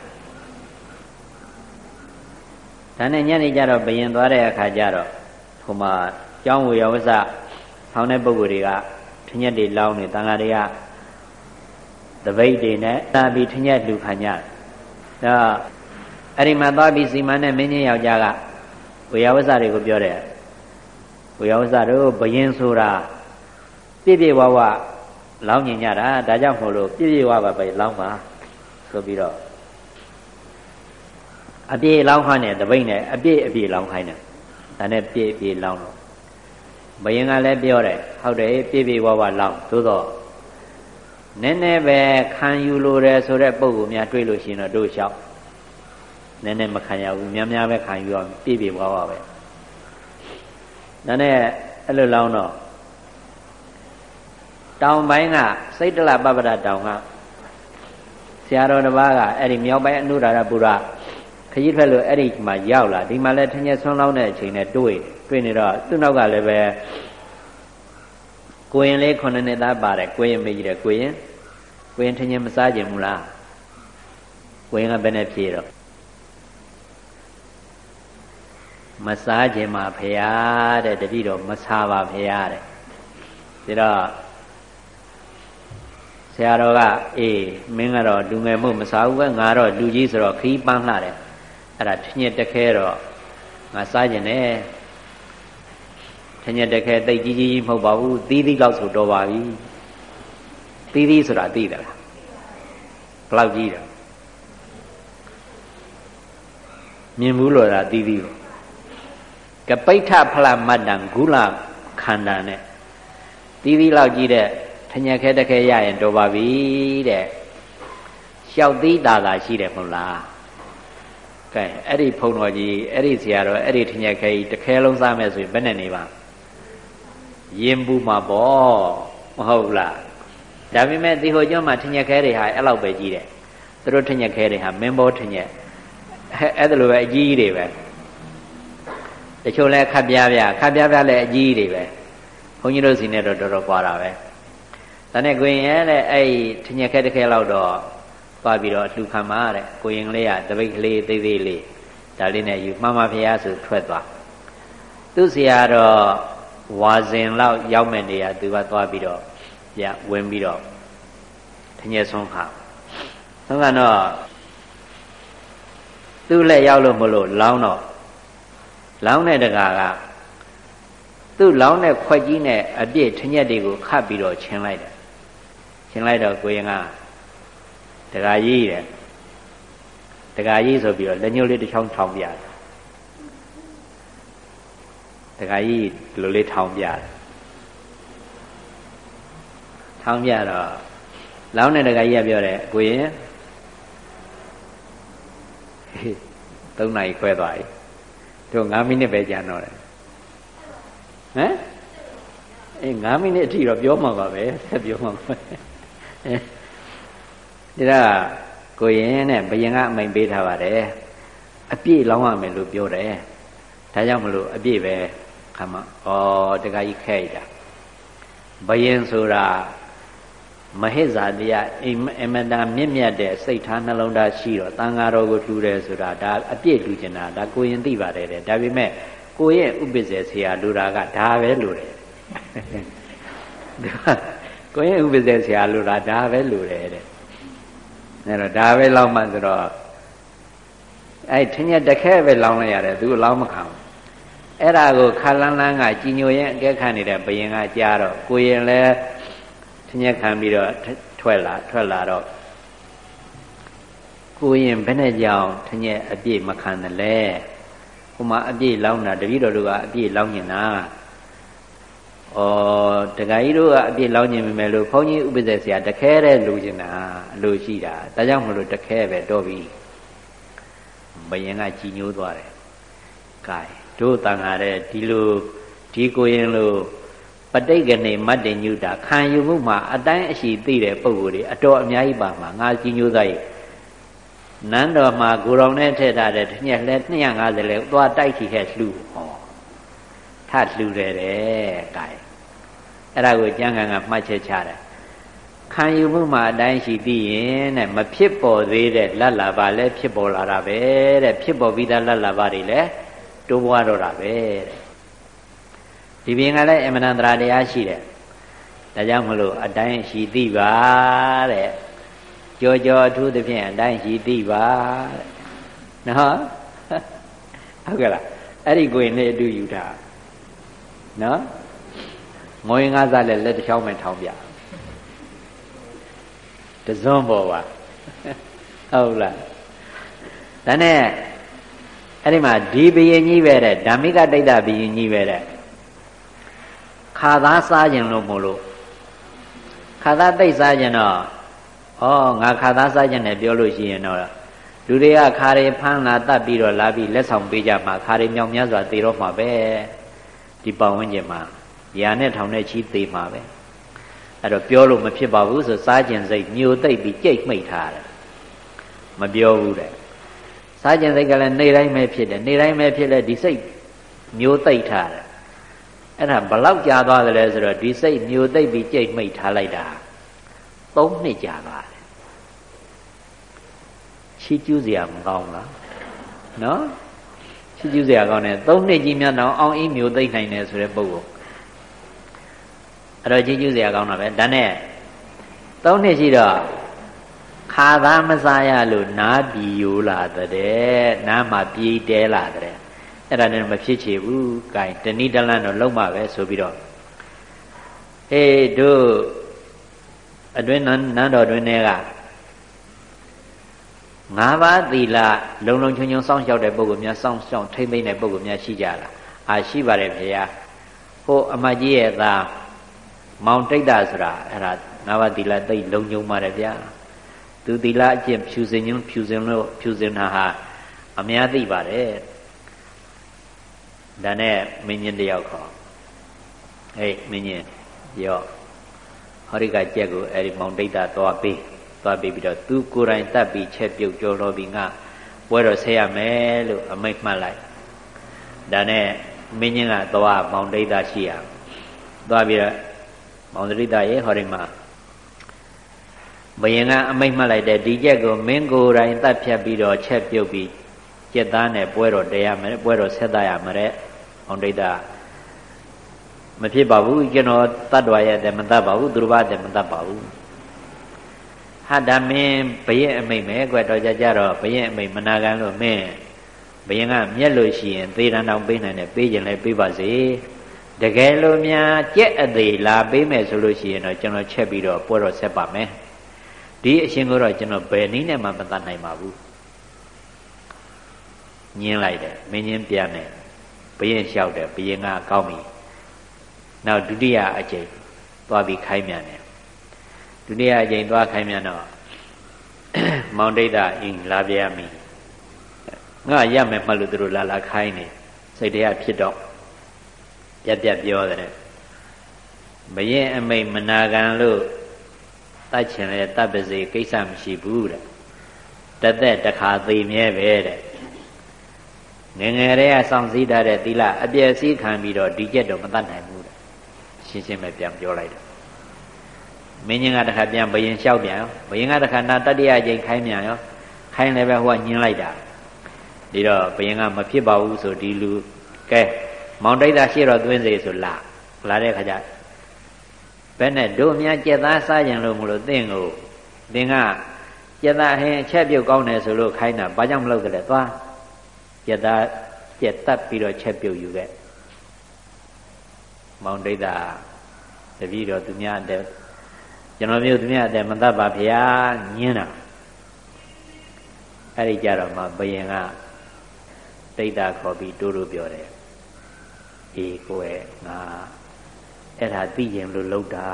ဒါနဲ့ညနေကျတော့ဘယင်သွားတဲ့အခါကျတော့ဟိုမှာကျောင်းဝေယဝဇ္ဇဆောင်တဲ့ပုဂ္ဂိုလ်တွေကထညက်တွေလောင်းနေတန်ဃာတွေက တပိတ်တွေနဲ့တာပြီးထညက်လှူခံကြတယ်ဒါအဲ့ဒီမှာသွားပြီးစီမံတဲ့မင်းကြီးယောက်ျားကဝေယဝဇ္ဇတွေကိုပြောတယ်ဝေယဝဇ္ဇတို့ဘယင်ဆိုတာပြည့်ပြည့်ဝဝလောင်းညင်ကြတာဒါကြောင့်မို့လို့ပြည့်ပြည့်ဝဝပဲလောင်းပါဆိုပြီးတော့အပြည့်လောင်းခိုင်းတယ်တပိတ်နဲ့အပြည့်အပြည့်လောင်းခိုင်းတယ်ဒါနဲ့ပြည့်ပြည့်လောင်းတော့ဘယင်ကလည်းပြောတယ်ဟုတ်တယ်ပြည့်ပြည့်ဝဝလောင်းသို့တော့ နည်းနည်းပဲခံယူလိုတယ်ဆိုတဲ့ပုံကိုများတွေးလို့ရှိရင်တော့တို့လျှောက်နည်းနည်းမခံရဘူးများများပဲခံယူအောင်ပြည့်ပြည့်ဝဝပဲဒါနဲ့အဲ့လိုလောင်းတော့တောင်ပိုင်းကစိတ်တလပပ္ပဒတောင်ကဆရာတော်တစ်ပါးကအဲ့ဒီမြောက်ပိုင်းအနုရာရပုရခကြီးထွက်လို့အဲ့ဒီမှာရောက်လာဒီမှာလဲထညက်ဆွန်းလောင်းတဲ့အချိန်နဲ့တွေ့တွေ့နေတော့သူ့နောက်ကလည်းပဲ ကိုရင်လေးခုနှစ်နှစ်သားပါတယ်ကိုရင်မေးကြည့်တယ်ကိုရင်ကိုရင်ထညက်မစားကြဘူးလားကိုရင်ကဘယ်နဲ့ဖြေတော့မစားခြင်းမှာဖရာတဲ့တတိတော့မစားပါဖရာတဲ့ဒါတော့ဆရာတော်ကအေးမင်းကတော့လူငယ်မို့မစားဘူးပဲငါတော့လူကြီးဆိုတော့ခီးပန်းလှတယ်အဲ့ဒါထညက်တခဲတော့ငါစားခြင်းနဲ့ ထညက်တခဲတိတ်ကြီးကြီးမဟုတ်ပါဘူးသီးသီးကောက်ဆိုတော့ပါပြီသီးသီးဆိုတာသိတယ်လားဘလောက်ကြီးတယ်မြင်ဘူးလို့လားသီးသီးကိုကပိဋ္ဌဖလမတ္တံဂုလခန္ဓာနဲ့သီးသီးလောက်ကြီးတဲ့ထညက်ခဲတခဲရရင်တော်ပါပြီတဲ့လျှောက်သီးတာသာရှိတယ်မဟုတ်လားကဲအဲ့ဒီဖုံတော်ကြီးအဲ့ဒီဆရာတော်အဲ့ဒီထညက်ခဲကြီးတခဲလုံးစားမယ်ဆိုရင်ဘယ်နဲ့နေပါ ရင်ဘူးမှာပေါ့မဟုတ်လားဒါပေမဲ့ဒီဟိုကျွန်းမှာထညက်ခဲတွေဟာအဲ့လောက်ပဲကြီးတယ်သူတို့ထညက်ခဲတွေဟာမင်းဘောထညက်အဲ့ဒါလိုပဲအကြီးကြီးတွေပဲတချို့လဲခပ်ပြားပြားခပ်ပြားပြားလဲအကြီးကြီးတွေပဲဘုန်းကြီးတို့စီနဲ့တော့တော်တော်ကွာတာပဲဒါနဲ့ကိုရင်ရဲ့တဲ့အဲ့ထညက်ခဲတစ်ခဲလောက်တော့သွားပြီးတော့လှူခံပါတဲ့ကိုရင်လေးကတပိတ်ကလေးသေးသေးလေးဒါလေးနဲ့ယူမှန်ပါဖရာဆိုထွက်သွားသူ့ဆရာတော့ ဝါစင်လောက်ရောက်မဲ့နေရသူကသွားပြီးတော့ရဝင်ပြီးတော့ထညက်ဆုံးခါဆုံးကတော့သူ့လက်ရောက်လို့မလို့လောင်းတော့လောင်းတဲ့တကာကသူ့လောင်းတဲ့ခွက်ကြီးနဲ့အပြည့်ထညက်တွေကိုခတ်ပြီးတော့ချင်းလိုက်တယ်ချင်းလိုက်တော့ကိုရင်ကတကာကြီးတဲ့တကာကြီးဆိုပြီးတော့လက်ညှိုးလေးတစ်ချောင်းထောင်ပြတယ် တကာကြီးဒီလိုလေးထောင်ပြတယ်ထောင်ပြတော့လောင်းတဲ့တကာကြီးကပြောတယ်ကိုရင်3နာရီခွဲသွားပြီတို့9မိနစ်ပဲကြာတော့တယ်ဟမ်အေး9မိနစ်အထိတော့ပြောမှာပါပဲဆက်ပြောမှာပါဒါကကိုရင်နဲ့ဘယင်ကအမိန်ပေးထားပါတယ်အပြည့်လောင်းရမယ်လို့ပြောတယ်ဒါကြောင့်မလို့အပြည့်ပဲ ခမဩတခါကြီးခဲရတာဘယင်ဆိုတာမဟိဇာတရားအမတန်မြင့်မြတ်တဲ့စိတ်ထားနှလုံးသားရှိတော့တန်ဃာတော်ကိုလှူတယ်ဆိုတာဒါအပြည့်လှူကျင်တာဒါကိုရင်သိပါတယ်တဲ့ဒါပေမဲ့ကိုရဲ့ဥပ္ပဇ္ဇေဆရာလူတာကဒါပဲလို့တယ်ကိုရဲ့ဥပ္ပဇ္ဇေဆရာလူတာဒါပဲလို့တယ်တဲ့အဲ့တော့ဒါပဲလောက်မှဆိုတော့အဲ့ထင်းရတခဲပဲလောင်းလိုက်ရတယ်သူလောင်းမခံဘူး အဲ့ဒါကိုခါလန်းလန်းကကြီးညိုရင်အကဲခံနေတဲ့ဘယင်ကကြားတော့ကိုရင်လည်းထညက်ခံပြီးတော့ထွက်လာထွက်လာတော့ကိုရင်ဘယ်နဲ့ကြောင်ထညက်အပြည့်မခံတယ်လဲဟိုမှာအပြည့်လောင်းတာတပည့်တော်တို့ကအပြည့်လောင်းနေတာဩတခါကြီးတို့ကအပြည့်လောင်းခြင်းပဲလို့ဘုန်းကြီးဥပဇေဆရာတခဲတဲ့လူကျင်တာအလိုရှိတာဒါကြောင့်မလို့တခဲပဲတော့ပြီဘယင်ကကြည်ညိုးသွားတယ်ကဲ တို့တန်ခါတဲ့ဒီလိုဒီကိုရင်လို့ပဋိကနေမတ္တညုတာခံယူမှုမှာအတိုင်းအရှိသိတဲ့ပုံကိုယ်တွေအတော်အများကြီးပါမှာငါကြီးညိုသားရဲ့နန်းတော်မှာကိုရောင်နဲ့ထည့်ထားတဲ့ညက်လဲ250လဲသွားတိုက်ချီခဲ့လှူဟောထလှူတယ်တဲ့ကဲအဲ့ဒါကိုကျမ်းဂန်ကမှတ်ချက်ချတယ်ခံယူမှုမှာအတိုင်းရှိသိရင်တဲ့မဖြစ်ပေါ်သေးတဲ့လတ်လာပါလဲဖြစ်ပေါ်လာတာပဲတဲ့ဖြစ်ပေါ်ပြီးသားလတ်လာပါတွေလဲ တိုးပွားတော့တာပဲတဲ့ဒီပြင်ကလည်းအမှန်တရားတရားရှိတယ်ဒါကြောင့်မလို့အတိုင်းရှိသိပါတဲ့ကြောကြောအထူးသဖြင့်အတိုင်းရှိသိပါတဲ့နော်ဟုတ်ကဲ့လားအဲ့ဒီကိုရင်လေးအတူယူတာနော်ငွေငါးစားလည်းလက်တစ်ချောင်းပဲထောင်းပြတစွန်းပေါ်ပါဟုတ်လားဒါနဲ့ အဲ့ဒီမှာဒီဘယင်ကြီးပဲတဲ့ဓမ္မိကတိတ်တဘယင်ကြီးပဲတဲ့ခါသားစားခြင်းလို့မို့လို့ခါသားတိတ်စားခြင်းတော့ဩငါခါသားစားခြင်းနဲ့ပြောလို့ရှိရင်တော့လူတွေကခါရီဖမ်းလာတတ်ပြီးတော့လာပြီးလက်ဆောင်ပေးကြမှာခါရီမြောင်များစွာသေတော့မှာပဲဒီပတ်ဝန်းကျင်မှာရာနဲ့ထောင်နဲ့ချီသေးမှာပဲအဲ့တော့ပြောလို့မဖြစ်ပါဘူးဆိုစားခြင်းစိတ်ညှို့သိပ်ပြီးကြိတ်မှိတ်ထားတယ်မပြောဘူးတဲ့ စားခြင်းစိတ်ကလည်းနေတိုင်းပဲဖြစ်တယ်နေတိုင်းပဲဖြစ်လဲဒီစိတ်မျိုးသိပ်ထားတယ်အဲ့ဒါဘလောက်ကြာသွားသလဲဆိုတော့ဒီစိတ်မျိုးသိပ်ပြီးကြိတ်မိတ်ထားလိုက်တာ၃နှစ်ကြာသွားတယ်ချီးကျူးစရာမကောင်းလားနော်ချချစ်ကျူးစရာကောင်းတယ်သုံးနှစ်ကြီးများတော့အောင်အင်းမျိုးသိမ့်နိုင်တယ်ဆိုတဲ့ပုဂ္ဂိုလ်အဲ့တော့ချစ်ကျူးစရာကောင်းတာပဲဒါနဲ့သုံးနှစ်ရှိတော့ ခါသားမစားရလို့နားပြီယိုလာတဲ့နားမှာပြေးတဲလာတဲ့အဲ့ဒါနဲ့မဖြစ်ချေဘူး gain တဏိတလန်းတော့လုံးမပဲဆိုပြီးတော့အေးတို့အတွင်းနန်းတော်တွင်တွေကငါးပါးသီလလုံလုံချုံချုံစောင့်ရှောက်တဲ့ပုဂ္ဂိုလ်များစောင့်ရှောက်ထိမ့်သိမ့်တဲ့ပုဂ္ဂိုလ်များရှိကြလားအာရှိပါတယ်ဖေယားဟိုအမကြီးရဲ့သားမောင်တိတ်တာဆိုတာအဲ့ဒါငါးပါးသီလသိလုံချုံပါတယ်ဗျာ သူသီလအကျင့်ဖြူစင်ခြင်းဖြူစင်လို့ဖြူစင်တာဟာအများသိပါတယ်ဒါနဲ့မင်းကြီးတယောက်ခေါ်ဟေးမင်းကြီးရော့ဟောဒီကကြက်ကိုအဲ့ဒီမောင်တိတ်တာသွားပေးသွားပေးပြီးတော့သူကိုယ်တိုင်တတ်ပြီးချက်ပြုတ်ကြောတော်ပြီးငါပွဲတော်ဆဲရမယ်လို့အမိတ်မှတ်လိုက်ဒါနဲ့မင်းကြီးကသွားမောင်တိတ်တာရှိရသွားပြီးတော့မောင်တိတ်တာရဲ့ဟောဒီမှာ ဘယင်ကအမိတ်မှတ်လိုက်တဲ့ဒီကြက်ကိုမင်းကိုယ်တိုင်တတ်ဖြတ်ပြီးတော့ချက်ပြုတ်ပြီးကြက်သားနဲ့ပွဲတော်တရားမယ်ပွဲတော်ဆက်သားရမယ်တဲ့မောင်တိတ်တာမဖြစ်ပါဘူးကျွန်တော်တတ်တော်ရဲ့တဲ့မတတ်ပါဘူးသူတို့ဘာတဲ့မတတ်ပါဘူးဟာဒါမင်းဘယင်အမိတ်မဲကွတော်ကြကြတော့ဘယင်အမိတ်မနာကန်လို့မင်းဘယင်ကမျက်လို့ရှိရင်သေတံတောင်ပေးနိုင်တယ်ပေးခြင်းလဲပေးပါစေတကယ်လို့များကြက်အသေးလာပေးမယ်ဆိုလို့ရှိရင်တော့ကျွန်တော်ချက်ပြီးတော့ပွဲတော်ဆက်ပါမယ် ဒီအရှင်ကိုတော့ကျွန်တော်ဘယ်နည်းနဲ့မှမတတ်နိုင်ပါဘူးညင်းလိုက်တယ်မင်းချင်းပြန်တယ်ဘယင်လျှောက်တယ်ဘယင်ကကောင်းပြီနောက်ဒုတိယအကြိမ်သွားပြီးခိုင်းမြန်တယ်ဒုတိယအကြိမ်သွားခိုင်းမြန်တော့မောင်ဒိဋ္ဌအင်းလာပြရမည်ငါရမယ်မှတ်လို့သူတို့လာလာခိုင်းနေစိတ်တရားဖြစ်တော့ပြက်ပြက်ပြောတယ်မရင်အမိတ်မနာခံလို့ တတ်ချင်လေတတ်ပါစေကိစ္စမရှိဘူးတဲ့တသက်တစ်ခါသိမြဲပဲတဲ့ငငယ်ရဲကစောင့်စည်းထားတဲ့သီလအပြည့်စည်းခံပြီးတော့ဒီကျက်တော့မတတ်နိုင်ဘူးတဲ့ရှင်းရှင်းပဲပြန်ပြောလိုက်တယ်မင်းကြီးကတခါပြန်ဘယင်လျှောက်ပြန်ရောဘယင်ကတခါနာတတ္တရာချိန်ခိုင်းပြန်ရောခိုင်းလည်းပဲဟိုကညင်းလိုက်တာဒီတော့ဘယင်ကမဖြစ်ပါဘူးဆိုဒီလူကဲမောင်တိတ်တာရှိတော့သွင်းစေဆိုလာလာတဲ့ခါကျ ဘယ်နဲ့တို့များကြက်သားစားကြံလို့မလို့သင်ကိုသင်ကကြက်သားဟင်းချက်ပြုတ်ကောင်းတယ်ဆိုလို့ခိုင်းတာဘာကြောင့်မလုပ်ကြလဲသွားကြက်သားကြက်တက်ပြီးတော့ချက်ပြုတ်ယူခဲ့မောင်တိတ်တာတပည့်တော်သူများတဲ့ကျွန်တော်မျိုးသူများတဲ့မတတ်ပါဗျာညင်းတာအဲ့ဒီကြတော့မှဘယင်ကတိတ်တာခေါ်ပြီးတိုးတိုးပြောတယ်အေးကိုယ်ငါ အဲ့ဒါသိရင်လို့လှုပ်တာ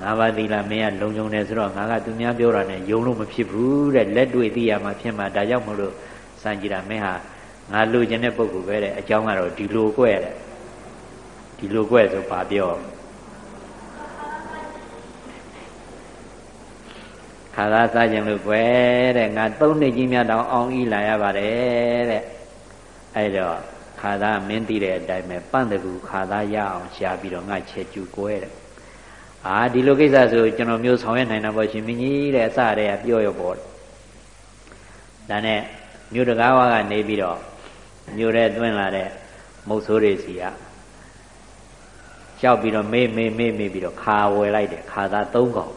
ငါးပါးသီလမင်းကလုံုံတယ်ဆိုတော့ငါကသူများပြောတာနဲ့ယုံလို့မဖြစ်ဘူးတဲ့လက်တွေ့သိရမှာဖြစ်မှာဒါကြောင့်မလို့စံကြည်တာမင်းဟာငါလူကျင်တဲ့ပုဂ္ဂိုလ်ပဲတဲ့အကြောင်းကတော့ဒီလိုကွဲ့တဲ့ဒီလိုကွဲ့ဆိုဘာပြောခါသာစားခြင်းလို့ကွယ်တဲ့ငါသုံးနှစ်ကြီးများတောင်အောင်ဤလာရပါတယ်တဲ့အဲ့တော့ ခါသာမင်းသိတဲ့အတိုင်းပဲပန့်တကူခါသာရအောင်ရှားပြီးတော့ငါချက်ကျူကွယ်တဲ့အာဒီလိုကိစ္စဆိုကျွန်တော်မျိုးဆောင်ရွက်နိုင်တာပေါ့ရှင်မင်းကြီးတဲ့အစတည်းကပြောရပေါ့ဒါနဲ့မြို့တကားဝါကနေပြီးတော့မြို့ထဲသွင်းလာတဲ့မုတ်ဆိုးတွေစီကကြောက်ပြီးတော့မေးမေးမေးမေးပြီးတော့ခါဝယ်လိုက်တယ်ခါသာ၃កောင်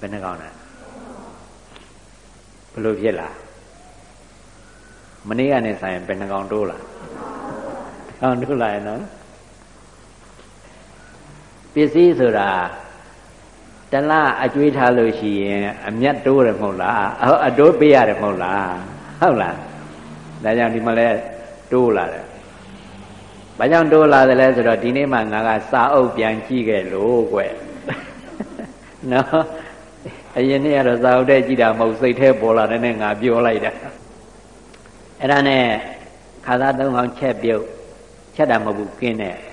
ဘယ်နှကောင်လဲဘလို့ဖြစ်လား မနေ့ကနေဆိုင်ဘယ်နှကောင်တိုးလားကောင်တိုးလာရင်နော်ပစ္စည်းဆိုတာတလားအကျွေးထားလို့ရှိရင်အမျက်တိုးတယ်မဟုတ်လားအတိုးပေးရတယ်မဟုတ်လားဟုတ်လားဒါကြောင့်ဒီမှာလဲတိုးလာတယ်ဘာကြောင့်တိုးလာတယ်လဲဆိုတော့ဒီနေ့မှငါကစာအုပ်ပြန်ကြည့်ခဲ့လို့ကွနော်အရင်နေ့ကတော့စာအုပ်ထဲကြည့်တာမဟုတ်စိတ်ထဲပေါ်လာတဲ့နဲ့ငါပြောလိုက်တာ အဲ့ဒါနဲ့ခါသားသုံးအောင်ချက်ပြုတ်ချက်တာမဟုတ်ဘူးကင်းတဲ့